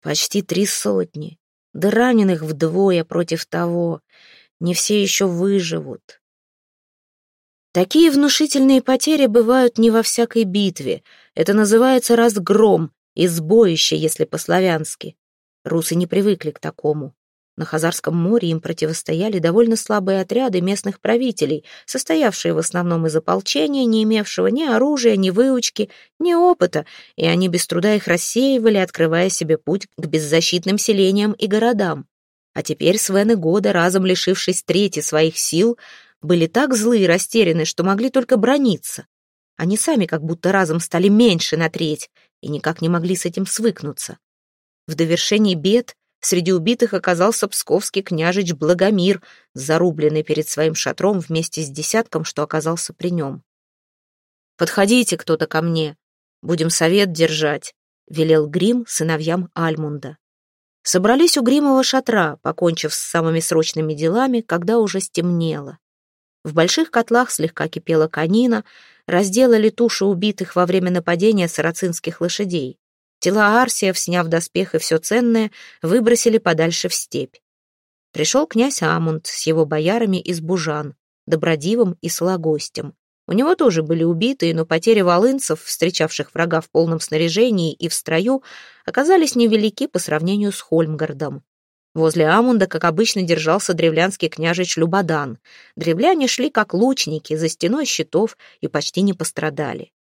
S1: Почти три сотни. Да раненых вдвое против того. Не все еще выживут. Такие внушительные потери бывают не во всякой битве. Это называется разгром, избоище, если по-славянски. Русы не привыкли к такому. На Хазарском море им противостояли довольно слабые отряды местных правителей, состоявшие в основном из ополчения, не имевшего ни оружия, ни выучки, ни опыта, и они без труда их рассеивали, открывая себе путь к беззащитным селениям и городам. А теперь Свен и Года, разом лишившись трети своих сил, были так злы и растеряны, что могли только брониться. Они сами как будто разом стали меньше на треть и никак не могли с этим свыкнуться. В довершении бед Среди убитых оказался псковский княжич Благомир, зарубленный перед своим шатром вместе с десятком, что оказался при нем. «Подходите кто-то ко мне, будем совет держать», — велел Грим сыновьям Альмунда. Собрались у Гримова шатра, покончив с самыми срочными делами, когда уже стемнело. В больших котлах слегка кипела конина, разделали туши убитых во время нападения сарацинских лошадей. Тела Арсиев, сняв доспех и все ценное, выбросили подальше в степь. Пришел князь Амунд с его боярами из Бужан, Добродивом и Сологостем. У него тоже были убитые, но потери волынцев, встречавших врага в полном снаряжении и в строю, оказались невелики по сравнению с Хольмгардом. Возле Амунда, как обычно, держался древлянский княжич Любодан. Древляне шли как лучники, за стеной щитов и почти не пострадали.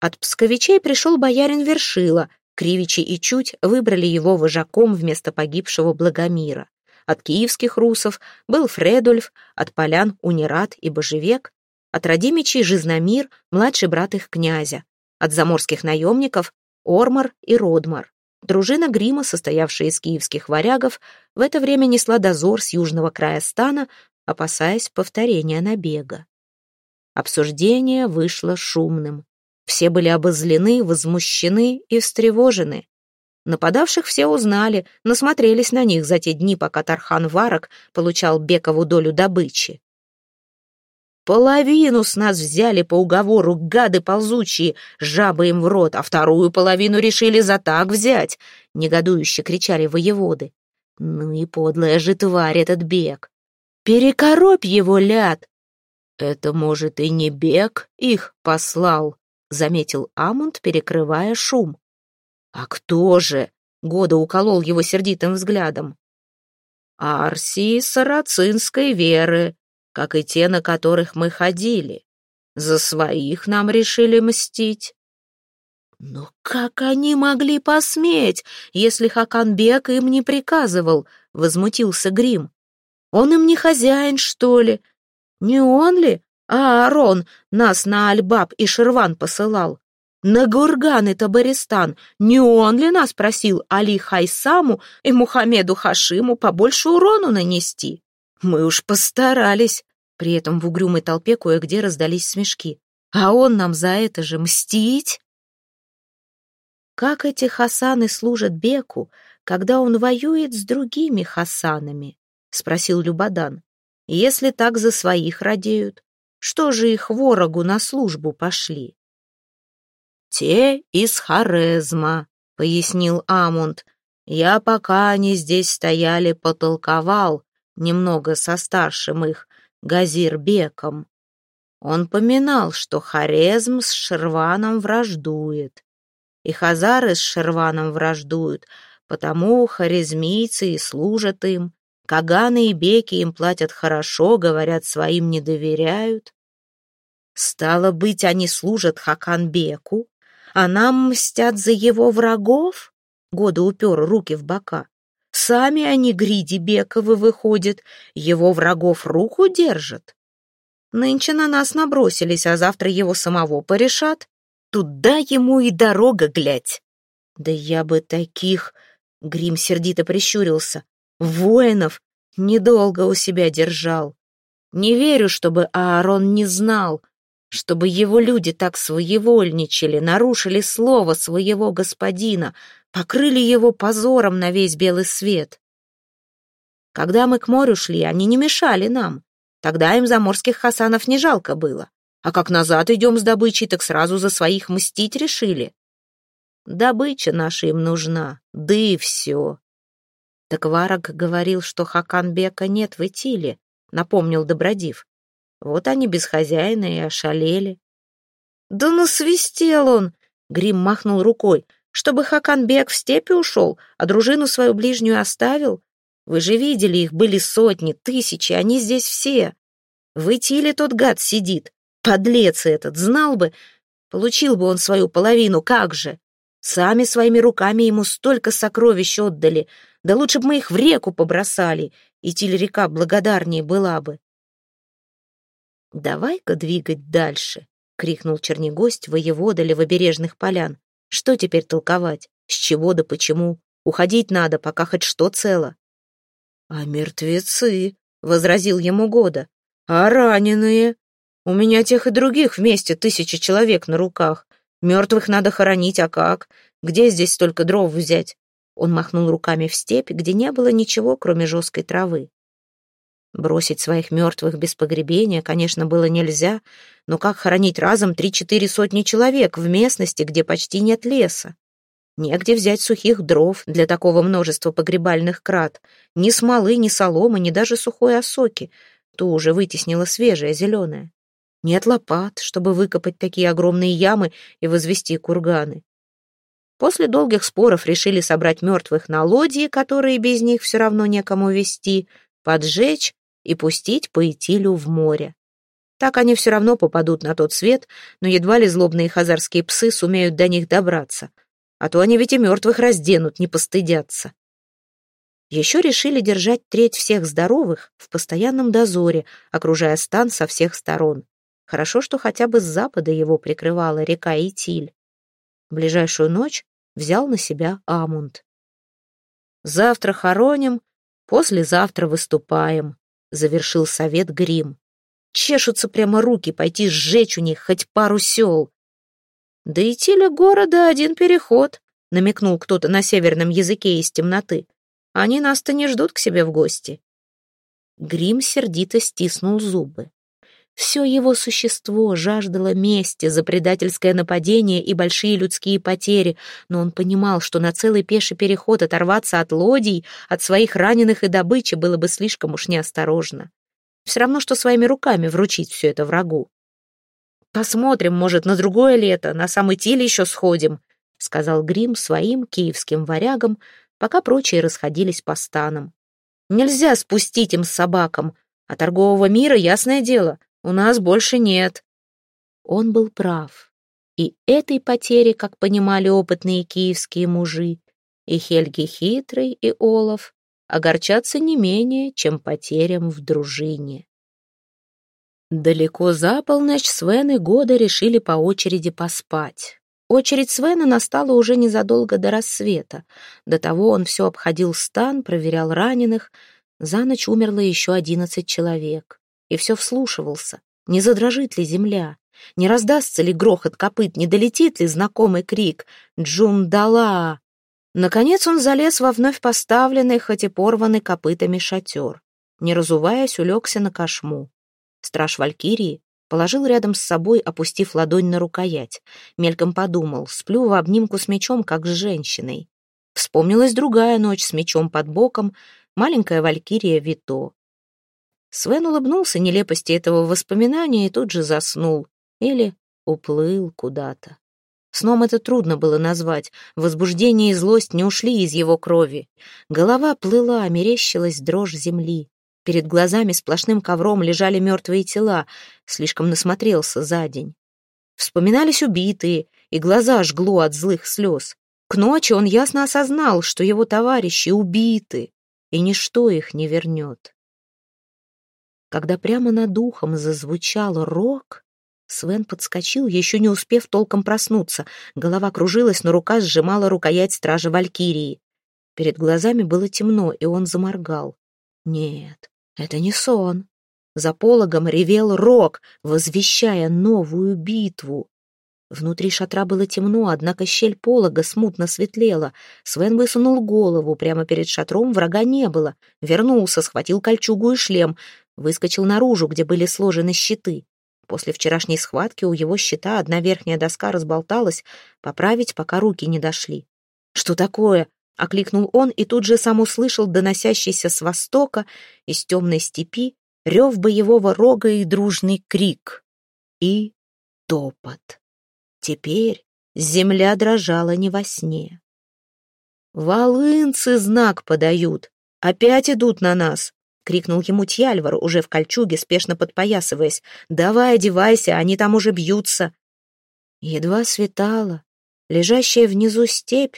S1: От псковичей пришел боярин Вершила, Кривичи и Чуть выбрали его вожаком вместо погибшего Благомира. От киевских русов был Фредульф, от полян Унират и Божевек, от Радимичей Жизномир, младший брат их князя, от заморских наемников Ормар и Родмар. Дружина Грима, состоявшая из киевских варягов, в это время несла дозор с южного края стана, опасаясь повторения набега. Обсуждение вышло шумным. Все были обозлены, возмущены и встревожены. Нападавших все узнали, насмотрелись на них за те дни, пока Тархан Варок получал Бекову долю добычи. Половину с нас взяли по уговору гады ползучие, жабы им в рот, а вторую половину решили за так взять, — негодующе кричали воеводы. Ну и подлая же тварь этот бег. Перекоробь его, ляд! Это, может, и не бег их послал, — заметил Амунд, перекрывая шум. «А кто же?» — Года уколол его сердитым взглядом. «Арсии сарацинской веры, как и те, на которых мы ходили. За своих нам решили мстить». «Но как они могли посметь, если Хаканбек им не приказывал?» — возмутился Грим. «Он им не хозяин, что ли? Не он ли Аарон нас на Альбаб и Ширван посылал. На Гурган и Табаристан не он ли нас просил Али Хайсаму и Мухаммеду Хашиму побольше урону нанести? Мы уж постарались. При этом в угрюмой толпе кое-где раздались смешки. А он нам за это же мстить? Как эти хасаны служат Беку, когда он воюет с другими хасанами? Спросил Любадан. Если так за своих радеют, что же их ворогу на службу пошли? «Те из Хорезма», — пояснил Амунд. «Я, пока они здесь стояли, потолковал немного со старшим их, Газирбеком. Он поминал, что Хорезм с Шерваном враждует. И хазары с Шерваном враждуют, потому хорезмийцы и служат им. Каганы и беки им платят хорошо, говорят, своим не доверяют. Стало быть, они служат Хаканбеку, а нам мстят за его врагов? Года упер руки в бока. Сами они, гриди Бековы, выходят, его врагов руку держат. Нынче на нас набросились, а завтра его самого порешат. Туда ему и дорога, глядь. Да я бы таких... Грим сердито прищурился. Воинов недолго у себя держал. Не верю, чтобы Аарон не знал, чтобы его люди так своевольничали, нарушили слово своего господина, покрыли его позором на весь белый свет. Когда мы к морю шли, они не мешали нам. Тогда им заморских хасанов не жалко было. А как назад идем с добычей, так сразу за своих мстить решили. Добыча наша им нужна, да и все. Так Вараг говорил, что Хаканбека нет в Итиле, напомнил Добродив. Вот они без хозяина и ошалели. «Да насвистел он!» — Грим махнул рукой. «Чтобы Хаканбек в степи ушел, а дружину свою ближнюю оставил? Вы же видели, их были сотни, тысячи, они здесь все. В Итиле тот гад сидит, подлец этот, знал бы, получил бы он свою половину, как же. Сами своими руками ему столько сокровищ отдали, да лучше бы мы их в реку побросали, Итиль-река благодарнее была бы. «Давай-ка двигать дальше», — крикнул чернегость воевода левобережных полян. «Что теперь толковать? С чего да почему? Уходить надо, пока хоть что цело». «А мертвецы», — возразил ему Года. «А раненые? У меня тех и других вместе тысяча человек на руках. Мертвых надо хоронить, а как? Где здесь столько дров взять?» Он махнул руками в степь, где не было ничего, кроме жесткой травы. Бросить своих мертвых без погребения, конечно, было нельзя, но как хоронить разом три-четыре сотни человек в местности, где почти нет леса? Негде взять сухих дров для такого множества погребальных крат. Ни смолы, ни соломы, ни даже сухой осоки. Ту уже вытеснила свежая, зеленая. Нет лопат, чтобы выкопать такие огромные ямы и возвести курганы. После долгих споров решили собрать мертвых на лодьи, которые без них все равно некому вести, поджечь и пустить по Итилю в море. Так они все равно попадут на тот свет, но едва ли злобные хазарские псы сумеют до них добраться. А то они ведь и мертвых разденут, не постыдятся. Еще решили держать треть всех здоровых в постоянном дозоре, окружая стан со всех сторон. Хорошо, что хотя бы с запада его прикрывала река Итиль. Ближайшую ночь взял на себя Амунд. «Завтра хороним, послезавтра выступаем», завершил совет Грим. Чешутся прямо руки пойти сжечь у них хоть пару сел. Да и теля города один переход, намекнул кто-то на северном языке из темноты. Они нас-то не ждут к себе в гости. Грим сердито стиснул зубы. Все его существо жаждало мести за предательское нападение и большие людские потери, но он понимал, что на целый пеший переход оторваться от лодий, от своих раненых и добычи было бы слишком уж неосторожно. Все равно, что своими руками вручить все это врагу. «Посмотрим, может, на другое лето, на самый тиль еще сходим», сказал Грим своим киевским варягам, пока прочие расходились по станам. «Нельзя спустить им с собакам, а торгового мира, ясное дело, у нас больше нет». Он был прав. И этой потери, как понимали опытные киевские мужи, и Хельги Хитрый, и Олаф, огорчаться не менее, чем потерям в дружине. Далеко за полночь Свен и Года решили по очереди поспать. Очередь Свена настала уже незадолго до рассвета. До того он все обходил стан, проверял раненых. За ночь умерло еще одиннадцать человек. И все вслушивался, не задрожит ли земля, не раздастся ли грохот копыт, не долетит ли знакомый крик «Джундала!». Наконец он залез во вновь поставленный, хоть и порванный копытами шатер. Не разуваясь, улегся на кошму. Страж Валькирии положил рядом с собой, опустив ладонь на рукоять. Мельком подумал, сплю в обнимку с мечом, как с женщиной. Вспомнилась другая ночь с мечом под боком, маленькая Валькирия Вито. Свен улыбнулся нелепости этого воспоминания и тут же заснул. Или уплыл куда-то. Сном это трудно было назвать. Возбуждение и злость не ушли из его крови. Голова плыла, мерещилась дрожь земли. Перед глазами сплошным ковром лежали мертвые тела. Слишком насмотрелся за день. Вспоминались убитые, и глаза жгло от злых слез. К ночи он ясно осознал, что его товарищи убиты, и ничто их не вернет. Когда прямо над ухом зазвучал рок, Свен подскочил, еще не успев толком проснуться. Голова кружилась, но рука сжимала рукоять стража Валькирии. Перед глазами было темно, и он заморгал. Нет, это не сон. За пологом ревел рог, возвещая новую битву. Внутри шатра было темно, однако щель полога смутно светлела. Свен высунул голову, прямо перед шатром врага не было. Вернулся, схватил кольчугу и шлем, выскочил наружу, где были сложены щиты. После вчерашней схватки у его щита одна верхняя доска разболталась, поправить, пока руки не дошли. «Что такое?» — окликнул он и тут же сам услышал доносящийся с востока, из темной степи, рев боевого рога и дружный крик. И топот. Теперь земля дрожала не во сне. «Волынцы знак подают! Опять идут на нас!» — крикнул ему Тьяльвар, уже в кольчуге, спешно подпоясываясь. «Давай, одевайся, они там уже бьются!» Едва светало. Лежащая внизу степь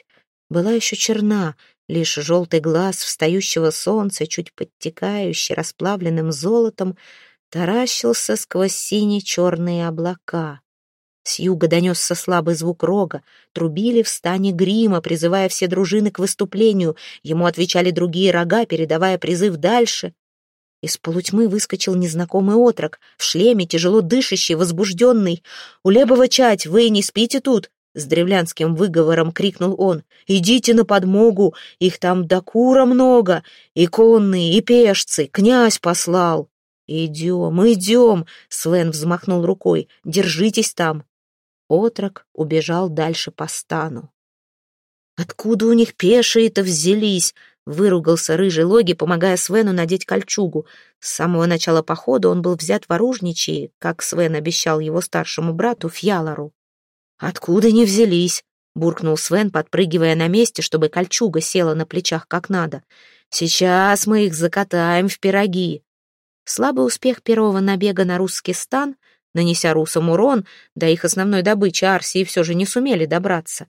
S1: была еще черна, лишь желтый глаз встающего солнца, чуть подтекающий расплавленным золотом, таращился сквозь сине-черные облака. С юга донесся слабый звук рога. Трубили в стане грима, призывая все дружины к выступлению. Ему отвечали другие рога, передавая призыв дальше. Из полутьмы выскочил незнакомый отрок, в шлеме, тяжело дышащий, возбужденный. «Улебова чать, вы не спите тут?» С древлянским выговором крикнул он. «Идите на подмогу, их там до кура много, и конные, и пешцы, князь послал». «Идем, идем!» — Свен взмахнул рукой. «Держитесь там!» Отрок убежал дальше по стану. «Откуда у них пешие-то взялись?» — выругался рыжий Логи, помогая Свену надеть кольчугу. С самого начала похода он был взят в оружничьи, как Свен обещал его старшему брату Фьялору. «Откуда не взялись?» — буркнул Свен, подпрыгивая на месте, чтобы кольчуга села на плечах как надо. «Сейчас мы их закатаем в пироги». Слабый успех первого набега на русский стан — Нанеся русам урон, до их основной добычи Арсии все же не сумели добраться.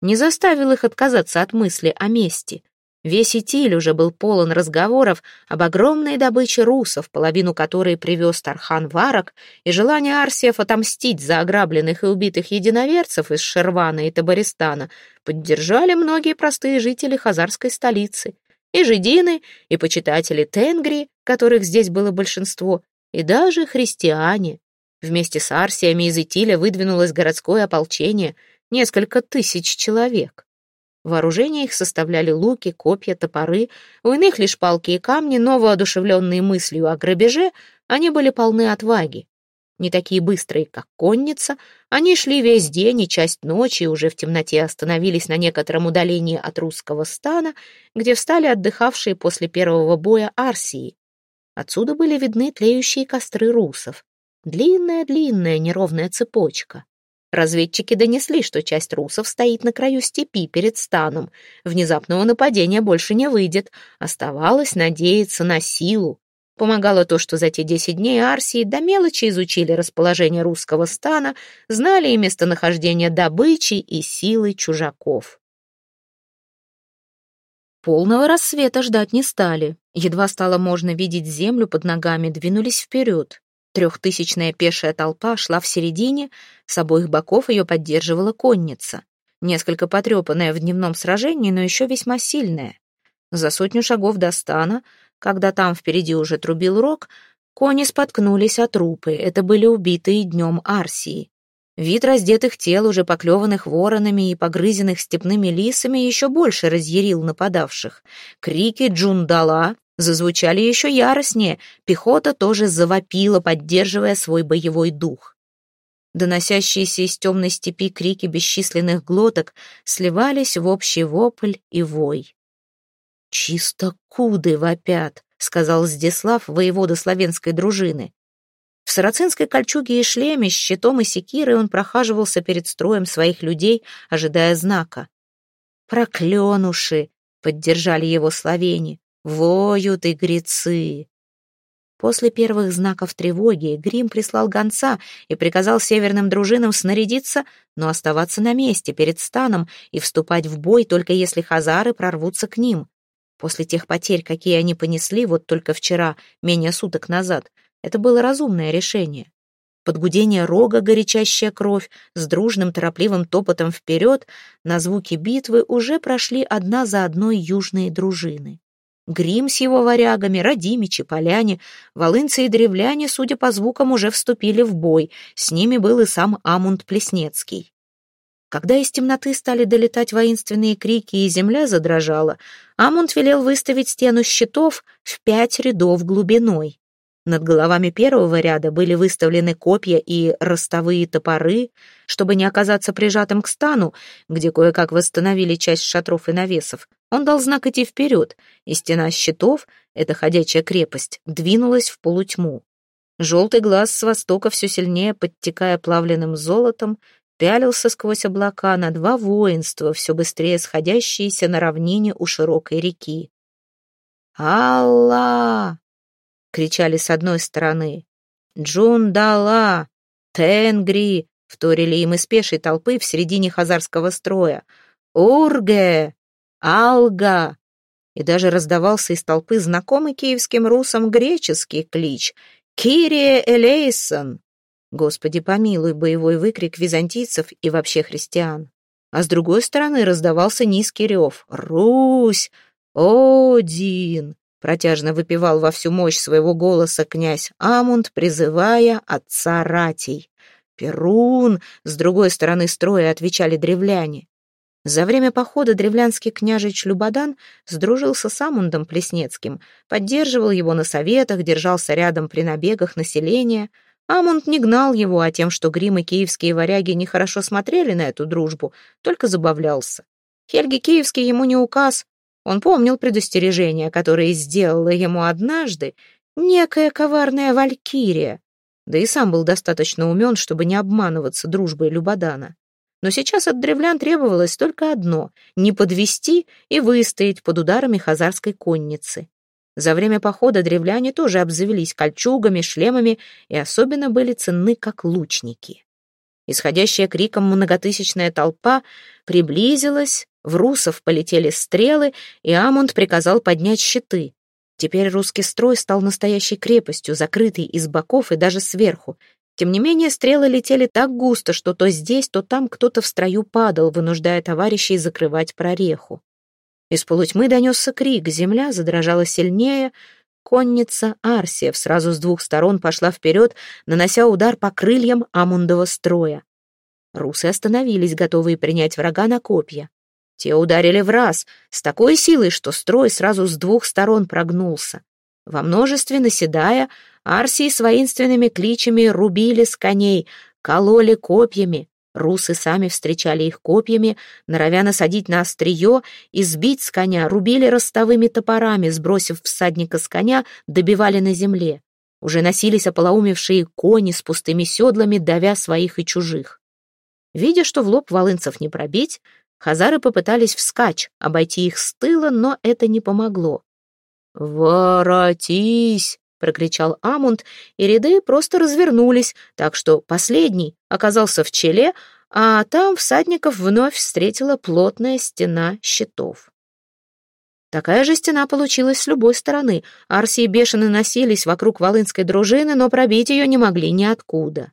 S1: Не заставил их отказаться от мысли о мести. Весь Итиль уже был полон разговоров об огромной добыче русов, половину которой привез Тархан Варак, и желание Арсиев отомстить за ограбленных и убитых единоверцев из Шервана и Табаристана поддержали многие простые жители хазарской столицы. И жидины, и почитатели Тенгри, которых здесь было большинство, и даже христиане. Вместе с Арсиями из Итиля выдвинулось городское ополчение, несколько тысяч человек. Вооружение их составляли луки, копья, топоры, у иных лишь палки и камни, но воодушевленные мыслью о грабеже, они были полны отваги. Не такие быстрые, как конница, они шли весь день и часть ночи, и уже в темноте остановились на некотором удалении от русского стана, где встали отдыхавшие после первого боя Арсии. Отсюда были видны тлеющие костры русов. Длинная-длинная неровная цепочка. Разведчики донесли, что часть русов стоит на краю степи перед станом. Внезапного нападения больше не выйдет. Оставалось надеяться на силу. Помогало то, что за те десять дней Арсии до мелочи изучили расположение русского стана, знали и местонахождение добычи и силы чужаков. Полного рассвета ждать не стали. Едва стало можно видеть землю под ногами, двинулись вперед. Трехтысячная пешая толпа шла в середине, с обоих боков ее поддерживала конница. Несколько потрепанная в дневном сражении, но еще весьма сильная. За сотню шагов до стана, когда там впереди уже трубил рог, кони споткнулись о трупы. Это были убитые днем Арсии. Вид раздетых тел, уже поклеванных воронами и погрызенных степными лисами, еще больше разъярил нападавших. Крики «Джундала!» Зазвучали еще яростнее, пехота тоже завопила, поддерживая свой боевой дух. Доносящиеся из темной степи крики бесчисленных глоток сливались в общий вопль и вой. «Чисто куды вопят», — сказал Здислав, воевода славянской дружины. В сарацинской кольчуге и шлеме, с щитом и секирой он прохаживался перед строем своих людей, ожидая знака. «Проклёнуши!» — поддержали его словени. «Воют игрецы!» После первых знаков тревоги Грим прислал гонца и приказал северным дружинам снарядиться, но оставаться на месте перед станом и вступать в бой только если хазары прорвутся к ним. После тех потерь, какие они понесли вот только вчера, менее суток назад, это было разумное решение. Под гудение рога горячащая кровь, с дружным торопливым топотом вперед, на звуки битвы уже прошли одна за одной южные дружины. Грим с его варягами, родимичи, поляне, волынцы и древляне, судя по звукам, уже вступили в бой. С ними был и сам Амунд Плеснецкий. Когда из темноты стали долетать воинственные крики и земля задрожала, Амунд велел выставить стену щитов в пять рядов глубиной. Над головами первого ряда были выставлены копья и ростовые топоры, чтобы не оказаться прижатым к стану, где кое-как восстановили часть шатров и навесов. Он дал знак идти вперед, и стена щитов, эта ходячая крепость, двинулась в полутьму. Желтый глаз с востока все сильнее, подтекая плавленным золотом, пялился сквозь облака на два воинства, все быстрее сходящиеся на равнине у широкой реки. «Алла!» — кричали с одной стороны. «Джундала! Тенгри!» — вторили им из пешей толпы в середине хазарского строя. «Урге! Алга!» И даже раздавался из толпы знакомый киевским русам греческий клич «Кирия Элейсон!» Господи, помилуй, боевой выкрик византийцев и вообще христиан. А с другой стороны раздавался низкий рев «Русь! Один!» Протяжно выпивал во всю мощь своего голоса князь Амунд, призывая отца ратей. «Перун!» — с другой стороны строя отвечали древляне. За время похода древлянский княжич Любодан сдружился с Амундом Плеснецким, поддерживал его на советах, держался рядом при набегах населения. Амунд не гнал его, а тем, что грим и киевские варяги нехорошо смотрели на эту дружбу, только забавлялся. Хельги Киевский ему не указ, он помнил предостережение, которое сделала ему однажды некая коварная валькирия, да и сам был достаточно умен, чтобы не обманываться дружбой Любодана. Но сейчас от древлян требовалось только одно — не подвести и выстоять под ударами хазарской конницы. За время похода древляне тоже обзавелись кольчугами, шлемами и особенно были ценны как лучники. Исходящая криком многотысячная толпа приблизилась, в русов полетели стрелы, и Амунд приказал поднять щиты. Теперь русский строй стал настоящей крепостью, закрытой из боков и даже сверху. Тем не менее, стрелы летели так густо, что то здесь, то там кто-то в строю падал, вынуждая товарищей закрывать прореху. Из полутьмы донесся крик, земля задрожала сильнее. Конница Арсиев сразу с двух сторон пошла вперед, нанося удар по крыльям Амундова строя. Русы остановились, готовые принять врага на копья. Те ударили в раз, с такой силой, что строй сразу с двух сторон прогнулся. Во множестве наседая, арсии с воинственными кличами рубили с коней, кололи копьями. Русы сами встречали их копьями, норовя насадить на острие и сбить с коня, рубили ростовыми топорами, сбросив всадника с коня, добивали на земле. Уже носились ополоумевшие кони с пустыми седлами, давя своих и чужих. Видя, что в лоб волынцев не пробить, Хазары попытались вскачь, обойти их с тыла, но это не помогло. «Воротись!» — прокричал Амунд, и ряды просто развернулись, так что последний оказался в челе, а там всадников вновь встретила плотная стена щитов. Такая же стена получилась с любой стороны. Арсии бешено носились вокруг волынской дружины, но пробить ее не могли ниоткуда.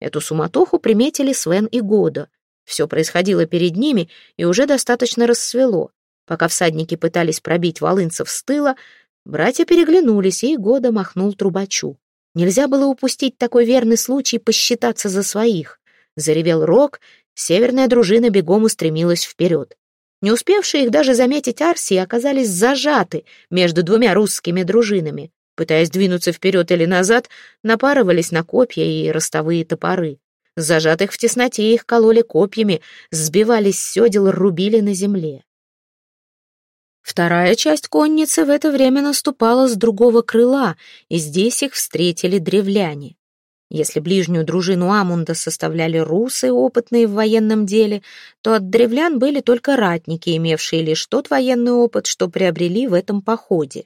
S1: Эту суматоху приметили Свен и Года. Все происходило перед ними, и уже достаточно рассвело. Пока всадники пытались пробить волынцев с тыла, братья переглянулись, и Года махнул трубачу. Нельзя было упустить такой верный случай посчитаться за своих. Заревел рог, северная дружина бегом устремилась вперед. Не успевшие их даже заметить Арсии оказались зажаты между двумя русскими дружинами. Пытаясь двинуться вперед или назад, напарывались на копья и ростовые топоры. Зажатых в тесноте их кололи копьями, сбивались с седел, рубили на земле. Вторая часть конницы в это время наступала с другого крыла, и здесь их встретили древляне. Если ближнюю дружину Амунда составляли русы, опытные в военном деле, то от древлян были только ратники, имевшие лишь тот военный опыт, что приобрели в этом походе.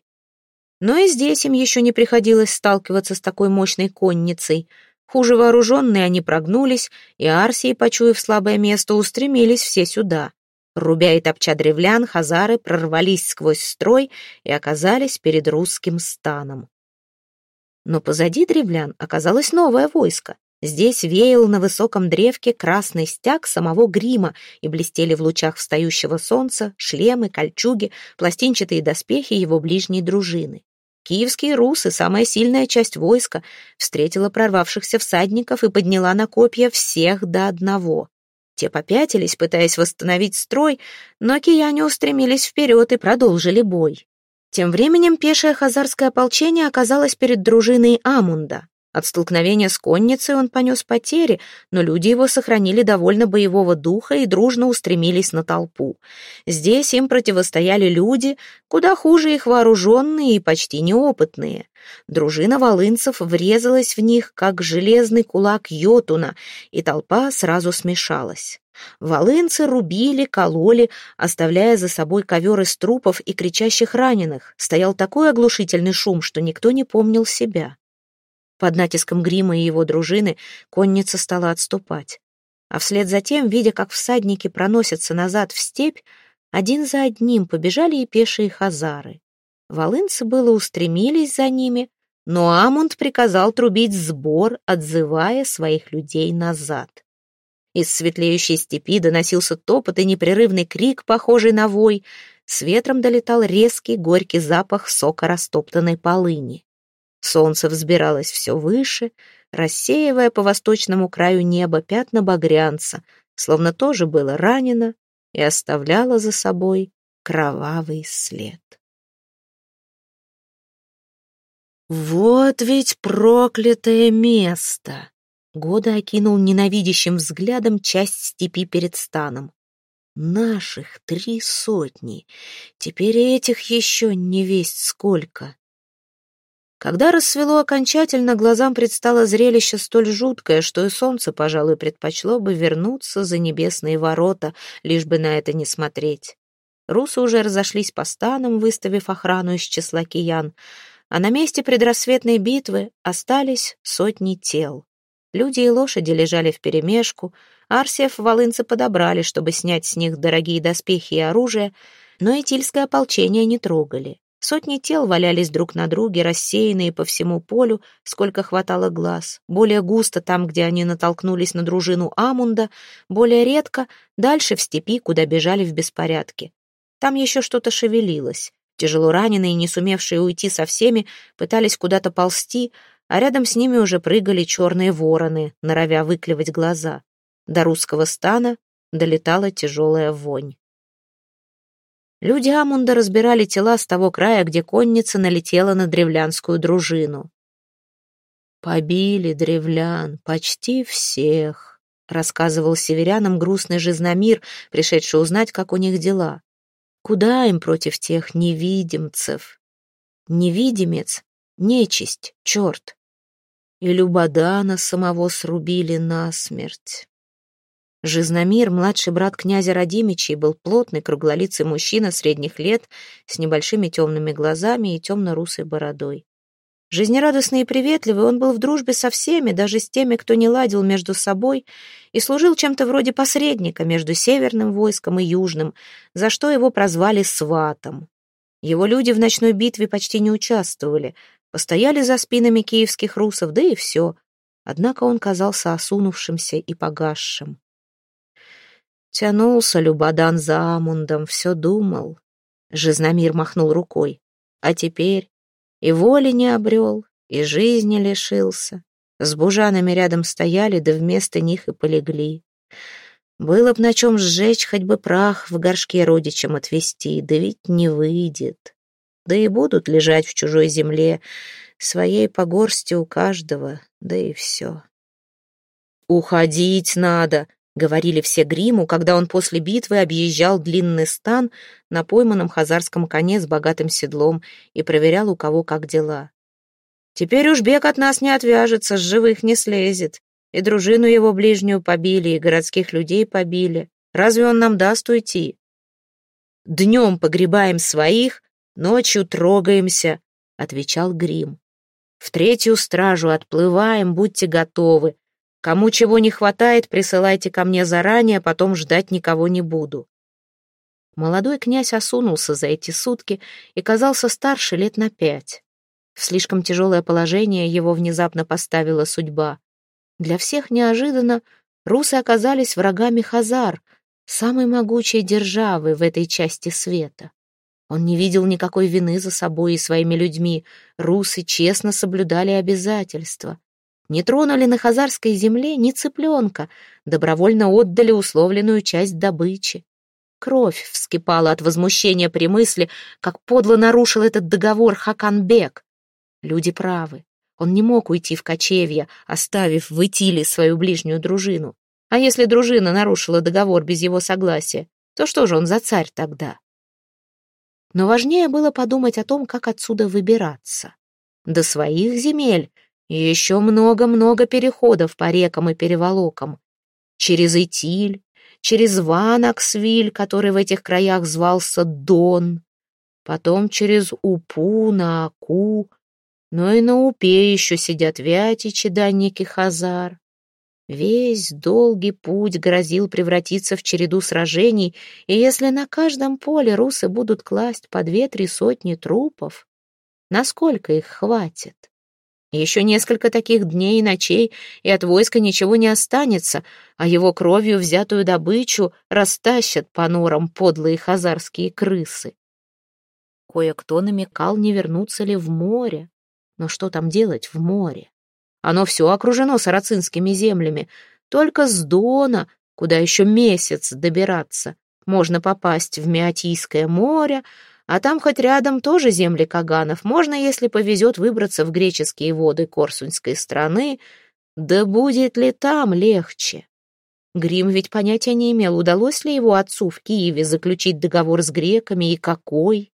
S1: Но и здесь им еще не приходилось сталкиваться с такой мощной конницей. Хуже вооруженные они прогнулись, и Арсии, почуяв слабое место, устремились все сюда. Рубя и топча древлян, хазары прорвались сквозь строй и оказались перед русским станом. Но позади древлян оказалось новое войско. Здесь веял на высоком древке красный стяг самого грима, и блестели в лучах встающего солнца шлемы, кольчуги, пластинчатые доспехи его ближней дружины. Киевские русы, самая сильная часть войска, встретила прорвавшихся всадников и подняла на копья всех до одного. Те попятились, пытаясь восстановить строй, но кияне устремились вперед и продолжили бой. Тем временем пешее хазарское ополчение оказалось перед дружиной Амунда. От столкновения с конницей он понес потери, но люди его сохранили довольно боевого духа и дружно устремились на толпу. Здесь им противостояли люди, куда хуже их вооруженные и почти неопытные. Дружина волынцев врезалась в них, как железный кулак йотуна, и толпа сразу смешалась. Волынцы рубили, кололи, оставляя за собой ковер из трупов и кричащих раненых. Стоял такой оглушительный шум, что никто не помнил себя. Под натиском Грима и его дружины конница стала отступать. А вслед за тем, видя, как всадники проносятся назад в степь, один за одним побежали и пешие хазары. Волынцы было устремились за ними, но Амунд приказал трубить сбор, отзывая своих людей назад. Из светлеющей степи доносился топот и непрерывный крик, похожий на вой. С ветром долетал резкий горький запах сока растоптанной полыни. Солнце взбиралось все выше, рассеивая по восточному краю неба пятна багрянца, словно тоже было ранено и оставляло за собой кровавый след. «Вот ведь проклятое место!» Года окинул ненавидящим взглядом часть степи перед станом. «Наших три сотни. Теперь этих еще не весть сколько. Когда рассвело окончательно, глазам предстало зрелище столь жуткое, что и солнце, пожалуй, предпочло бы вернуться за небесные ворота, лишь бы на это не смотреть. Русы уже разошлись по станам, выставив охрану из числа киян, а на месте предрассветной битвы остались сотни тел. Люди и лошади лежали вперемешку, Арсиев волынцы подобрали, чтобы снять с них дорогие доспехи и оружие, но итильское ополчение не трогали. Сотни тел валялись друг на друге, рассеянные по всему полю, сколько хватало глаз. Более густо там, где они натолкнулись на дружину Амунда, более редко дальше в степи, куда бежали в беспорядке. Там еще что-то шевелилось. Тяжело раненые, не сумевшие уйти со всеми, пытались куда-то ползти, а рядом с ними уже прыгали черные вороны, норовя выклевать глаза. До русского стана долетала тяжелая вонь. Люди Амунда разбирали тела с того края, где конница налетела на древлянскую дружину. «Побили древлян, почти всех», — рассказывал северянам грустный Жизномир, пришедший узнать, как у них дела. «Куда им против тех невидимцев? Невидимец — нечисть, черт. И Любодана самого срубили насмерть. Жизномир, младший брат князя Радимичей, был плотный, круглолицый мужчина средних лет с небольшими темными глазами и темно-русой бородой. Жизнерадостный и приветливый, он был в дружбе со всеми, даже с теми, кто не ладил между собой, и служил чем-то вроде посредника между северным войском и южным, за что его прозвали сватом. Его люди в ночной битве почти не участвовали, постояли за спинами киевских русов, да и все. Однако он казался осунувшимся и погасшим. Тянулся Любодан за Амундом, все думал. Жизномир махнул рукой. А теперь и воли не обрел, и жизни лишился. С бужанами рядом стояли, да вместо них и полегли. Было б на чем сжечь, хоть бы прах в горшке родичам отвезти, да ведь не выйдет. Да и будут лежать в чужой земле, своей по горсти у каждого, да и все. «Уходить надо!» — говорили все гриму, когда он после битвы объезжал длинный стан на пойманном хазарском коне с богатым седлом и проверял, у кого как дела. «Теперь уж бег от нас не отвяжется, с живых не слезет. И дружину его ближнюю побили, и городских людей побили. Разве он нам даст уйти? Днем погребаем своих, ночью трогаемся, — отвечал Грим. В третью стражу отплываем, будьте готовы. Кому чего не хватает, присылайте ко мне заранее, потом ждать никого не буду. Молодой князь осунулся за эти сутки и казался старше лет на пять. В слишком тяжелое положение его внезапно поставила судьба. Для всех неожиданно русы оказались врагами Хазар, самой могучей державы в этой части света. Он не видел никакой вины за собой и своими людьми. Русы честно соблюдали обязательства. Не тронули на хазарской земле ни цыпленка, добровольно отдали условленную часть добычи. Кровь вскипала от возмущения при мысли, как подло нарушил этот договор Хаканбек. Люди правы. Он не мог уйти в кочевье, оставив в Итиле свою ближнюю дружину. А если дружина нарушила договор без его согласия, то что же он за царь тогда? Но важнее было подумать о том, как отсюда выбираться. До своих земель и еще много-много переходов по рекам и переволокам. Через Итиль, через Ванаксвиль, который в этих краях звался Дон, потом через Упу на Аку, но и на упе еще сидят вятичи данники Хазар. Весь долгий путь грозил превратиться в череду сражений, и если на каждом поле русы будут класть по две-три сотни трупов, насколько их хватит? Еще несколько таких дней и ночей, и от войска ничего не останется, а его кровью взятую добычу растащат по норам подлые хазарские крысы. Кое-кто намекал, не вернуться ли в море. Но что там делать в море? Оно все окружено сарацинскими землями. Только с Дона, куда еще месяц добираться, можно попасть в Меотийское море, а там хоть рядом тоже земли Каганов. Можно, если повезет, выбраться в греческие воды Корсунской страны. Да будет ли там легче? Грим ведь понятия не имел, удалось ли его отцу в Киеве заключить договор с греками и какой.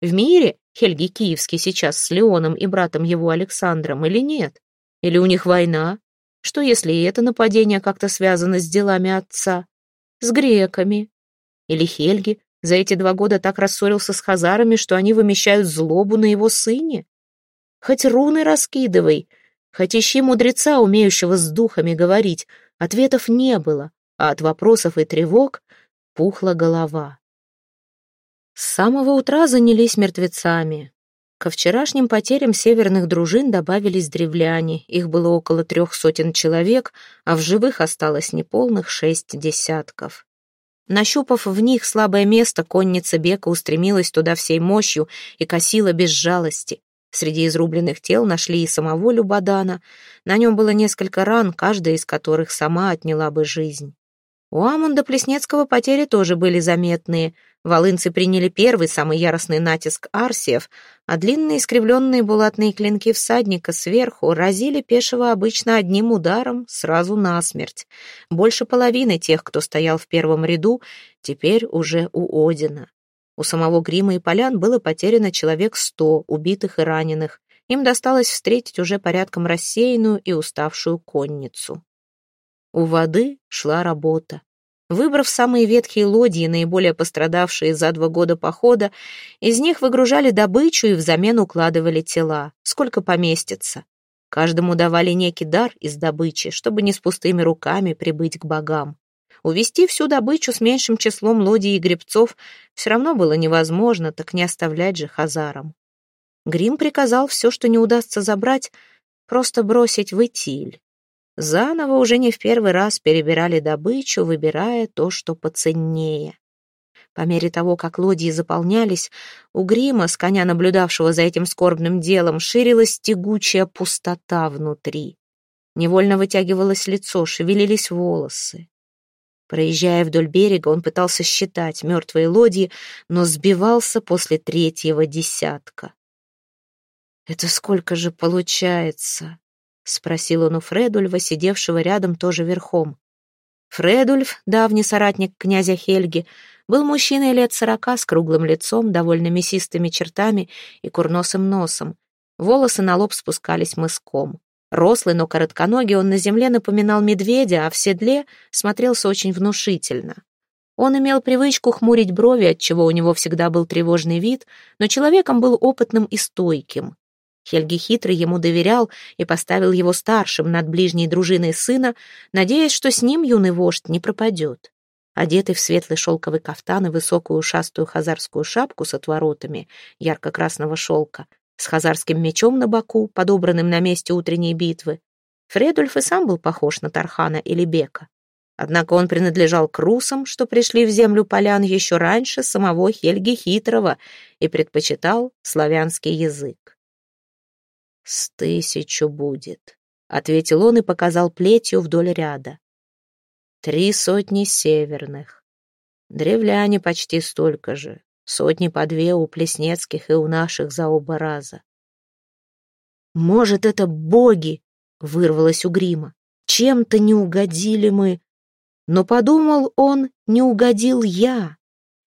S1: В мире Хельги Киевский сейчас с Леоном и братом его Александром или нет? Или у них война? Что если и это нападение как-то связано с делами отца? С греками? Или Хельги за эти два года так рассорился с хазарами, что они вымещают злобу на его сыне? Хоть руны раскидывай, хоть ищи мудреца, умеющего с духами говорить, ответов не было, а от вопросов и тревог пухла голова. С самого утра занялись мертвецами. Ко вчерашним потерям северных дружин добавились древляне, их было около трех сотен человек, а в живых осталось неполных шесть десятков. Нащупав в них слабое место, конница Бека устремилась туда всей мощью и косила без жалости. Среди изрубленных тел нашли и самого Любодана. На нем было несколько ран, каждая из которых сама отняла бы жизнь. У Амунда Плеснецкого потери тоже были заметные. Волынцы приняли первый, самый яростный натиск арсиев, а длинные искривленные булатные клинки всадника сверху разили пешего обычно одним ударом сразу насмерть. Больше половины тех, кто стоял в первом ряду, теперь уже у Одина. У самого Грима и Полян было потеряно человек сто убитых и раненых. Им досталось встретить уже порядком рассеянную и уставшую конницу. У воды шла работа. Выбрав самые ветхие лодьи, наиболее пострадавшие за два года похода, из них выгружали добычу и взамен укладывали тела, сколько поместится. Каждому давали некий дар из добычи, чтобы не с пустыми руками прибыть к богам. Увести всю добычу с меньшим числом лодий и гребцов все равно было невозможно, так не оставлять же хазарам. Грим приказал все, что не удастся забрать, просто бросить в Итиль. Заново уже не в первый раз перебирали добычу, выбирая то, что поценнее. По мере того, как лодьи заполнялись, у грима, с коня наблюдавшего за этим скорбным делом, ширилась тягучая пустота внутри. Невольно вытягивалось лицо, шевелились волосы. Проезжая вдоль берега, он пытался считать мертвые лодьи, но сбивался после третьего десятка. «Это сколько же получается?» — спросил он у Фредульва, сидевшего рядом тоже верхом. Фредульф, давний соратник князя Хельги, был мужчиной лет сорока с круглым лицом, довольно мясистыми чертами и курносым носом. Волосы на лоб спускались мыском. Рослый, но коротконогий, он на земле напоминал медведя, а в седле смотрелся очень внушительно. Он имел привычку хмурить брови, отчего у него всегда был тревожный вид, но человеком был опытным и стойким. Хельги хитрый ему доверял и поставил его старшим над ближней дружиной сына, надеясь, что с ним юный вождь не пропадет. Одетый в светлый шелковый кафтан и высокую ушастую хазарскую шапку с отворотами ярко-красного шелка, с хазарским мечом на боку, подобранным на месте утренней битвы, Фредульф и сам был похож на Тархана или Бека. Однако он принадлежал к русам, что пришли в землю полян еще раньше самого Хельги Хитрого и предпочитал славянский язык. «С тысячу будет», — ответил он и показал плетью вдоль ряда. «Три сотни северных. Древляне почти столько же, сотни по две у Плеснецких и у наших за оба раза». «Может, это боги?» — вырвалось у грима. «Чем-то не угодили мы». Но подумал он, не угодил я.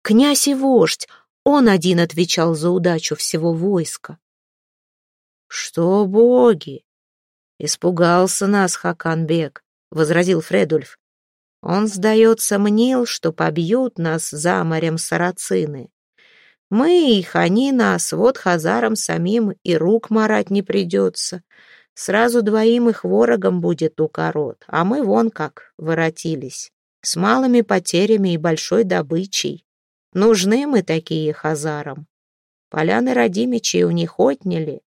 S1: Князь и вождь, он один отвечал за удачу всего войска. «Что боги?» «Испугался нас Хаканбек», — возразил Фредульф. «Он, сдается, мнил, что побьют нас за морем сарацины. Мы их, они нас, вот хазарам самим и рук марать не придется. Сразу двоим их ворогом будет укорот, а мы вон как воротились, с малыми потерями и большой добычей. Нужны мы такие хазарам. Поляны родимичей у них отняли,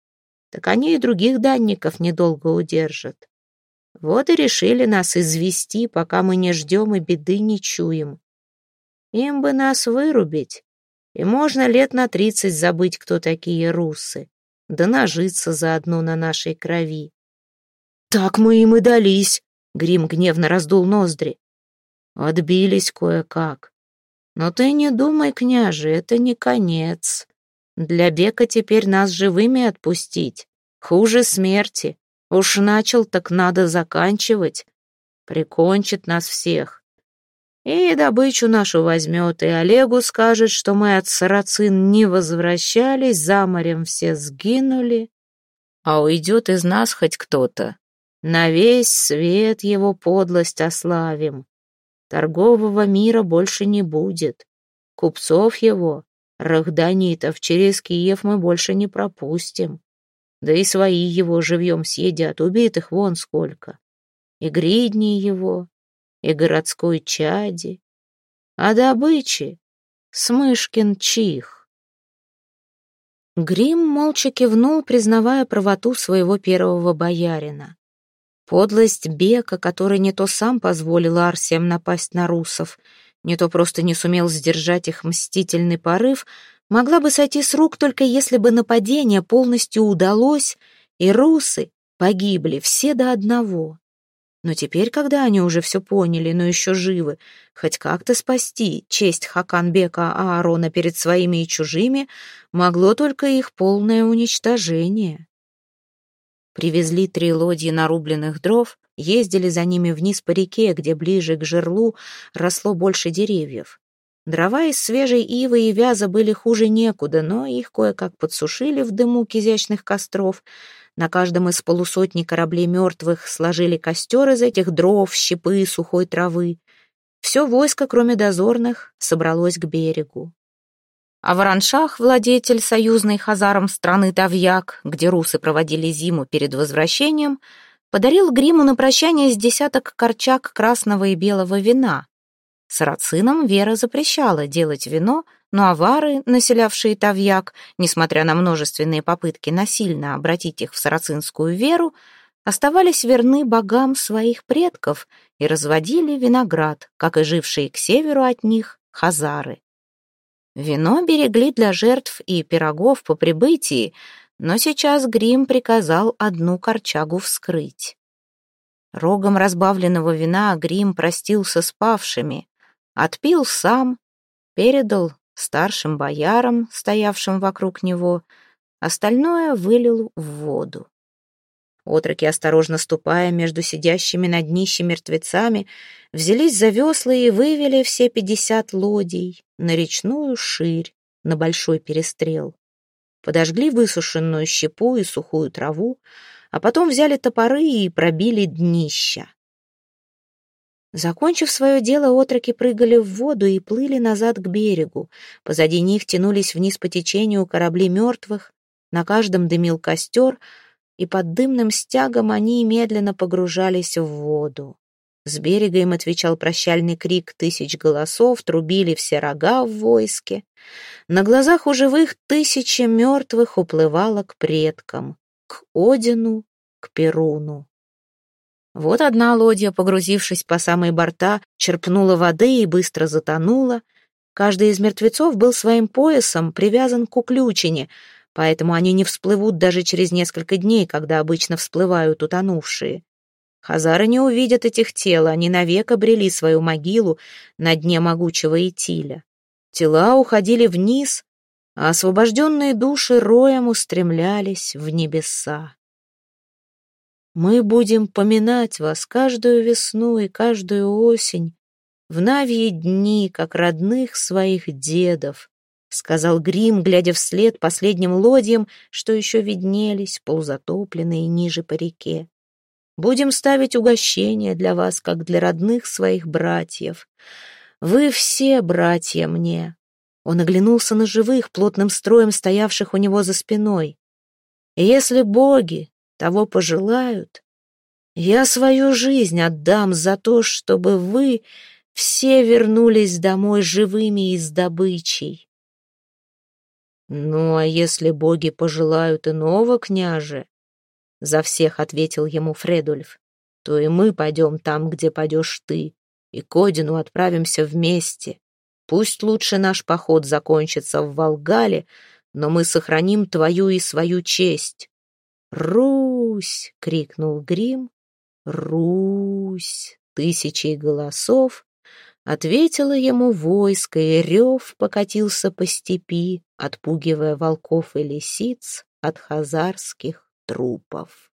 S1: так они и других данников недолго удержат. Вот и решили нас извести, пока мы не ждем и беды не чуем. Им бы нас вырубить, и можно лет на тридцать забыть, кто такие русы, да нажиться заодно на нашей крови. «Так мы им и дались!» — Грим гневно раздул ноздри. «Отбились кое-как. Но ты не думай, княже, это не конец. Для Бека теперь нас живыми отпустить. Хуже смерти. Уж начал, так надо заканчивать. Прикончит нас всех. И добычу нашу возьмет, и Олегу скажет, что мы от сарацин не возвращались, за морем все сгинули. А уйдет из нас хоть кто-то. На весь свет его подлость ославим. Торгового мира больше не будет. Купцов его, Рахданитов через Киев мы больше не пропустим. Да и свои его живьем съедят, убитых вон сколько. И гридни его, и городской чади. А добычи — Смышкин чих. Грим молча кивнул, признавая правоту своего первого боярина. Подлость Бека, который не то сам позволил Арсиям напасть на русов, не то просто не сумел сдержать их мстительный порыв, могла бы сойти с рук только если бы нападение полностью удалось, и русы погибли все до одного. Но теперь, когда они уже все поняли, но еще живы, хоть как-то спасти честь Хаканбека Аарона перед своими и чужими, могло только их полное уничтожение. Привезли три лодьи нарубленных дров, ездили за ними вниз по реке, где ближе к жерлу росло больше деревьев. Дрова из свежей ивы и вяза были хуже некуда, но их кое-как подсушили в дыму к изящных костров. На каждом из полусотни кораблей мертвых сложили костер из этих дров, щепы, сухой травы. Все войско, кроме дозорных, собралось к берегу. А в Раншах владетель союзной хазарам страны Тавьяк, где русы проводили зиму перед возвращением, подарил гриму на прощание с десяток корчак красного и белого вина, Сарацинам Вера запрещала делать вино, но авары, населявшие Тавьяк, несмотря на множественные попытки насильно обратить их в сарацинскую веру, оставались верны богам своих предков и разводили виноград, как и жившие к северу от них хазары. Вино берегли для жертв и пирогов по прибытии, но сейчас Грим приказал одну корчагу вскрыть. Рогом разбавленного вина Грим простился с павшими, отпил сам, передал старшим боярам, стоявшим вокруг него, остальное вылил в воду. Отроки, осторожно ступая между сидящими на днище мертвецами, взялись за весла и вывели все пятьдесят лодий на речную ширь, на большой перестрел. Подожгли высушенную щепу и сухую траву, а потом взяли топоры и пробили днища. Закончив свое дело, отроки прыгали в воду и плыли назад к берегу. Позади них тянулись вниз по течению корабли мертвых, на каждом дымил костер — и под дымным стягом они медленно погружались в воду. С берега им отвечал прощальный крик тысяч голосов, трубили все рога в войске. На глазах у живых тысячи мертвых уплывало к предкам, к Одину, к Перуну. Вот одна лодья, погрузившись по самые борта, черпнула воды и быстро затонула. Каждый из мертвецов был своим поясом привязан к уключине — поэтому они не всплывут даже через несколько дней, когда обычно всплывают утонувшие. Хазары не увидят этих тел, они навек обрели свою могилу на дне могучего Итиля. Тела уходили вниз, а освобожденные души роем устремлялись в небеса. Мы будем поминать вас каждую весну и каждую осень, в навьи дни, как родных своих дедов, сказал Грим, глядя вслед последним лодьям, что еще виднелись, полузатопленные ниже по реке. Будем ставить угощения для вас, как для родных своих братьев. Вы все братья мне. Он оглянулся на живых, плотным строем стоявших у него за спиной. если боги того пожелают, я свою жизнь отдам за то, чтобы вы все вернулись домой живыми и с добычей. «Ну, а если боги пожелают иного, княже?» За всех ответил ему Фредульф. «То и мы пойдем там, где пойдешь ты, и к Одину отправимся вместе. Пусть лучше наш поход закончится в Волгале, но мы сохраним твою и свою честь». «Русь!» — крикнул Грим. «Русь!» Тысячи голосов Ответило ему войско, и рев покатился по степи, отпугивая волков и лисиц от хазарских трупов.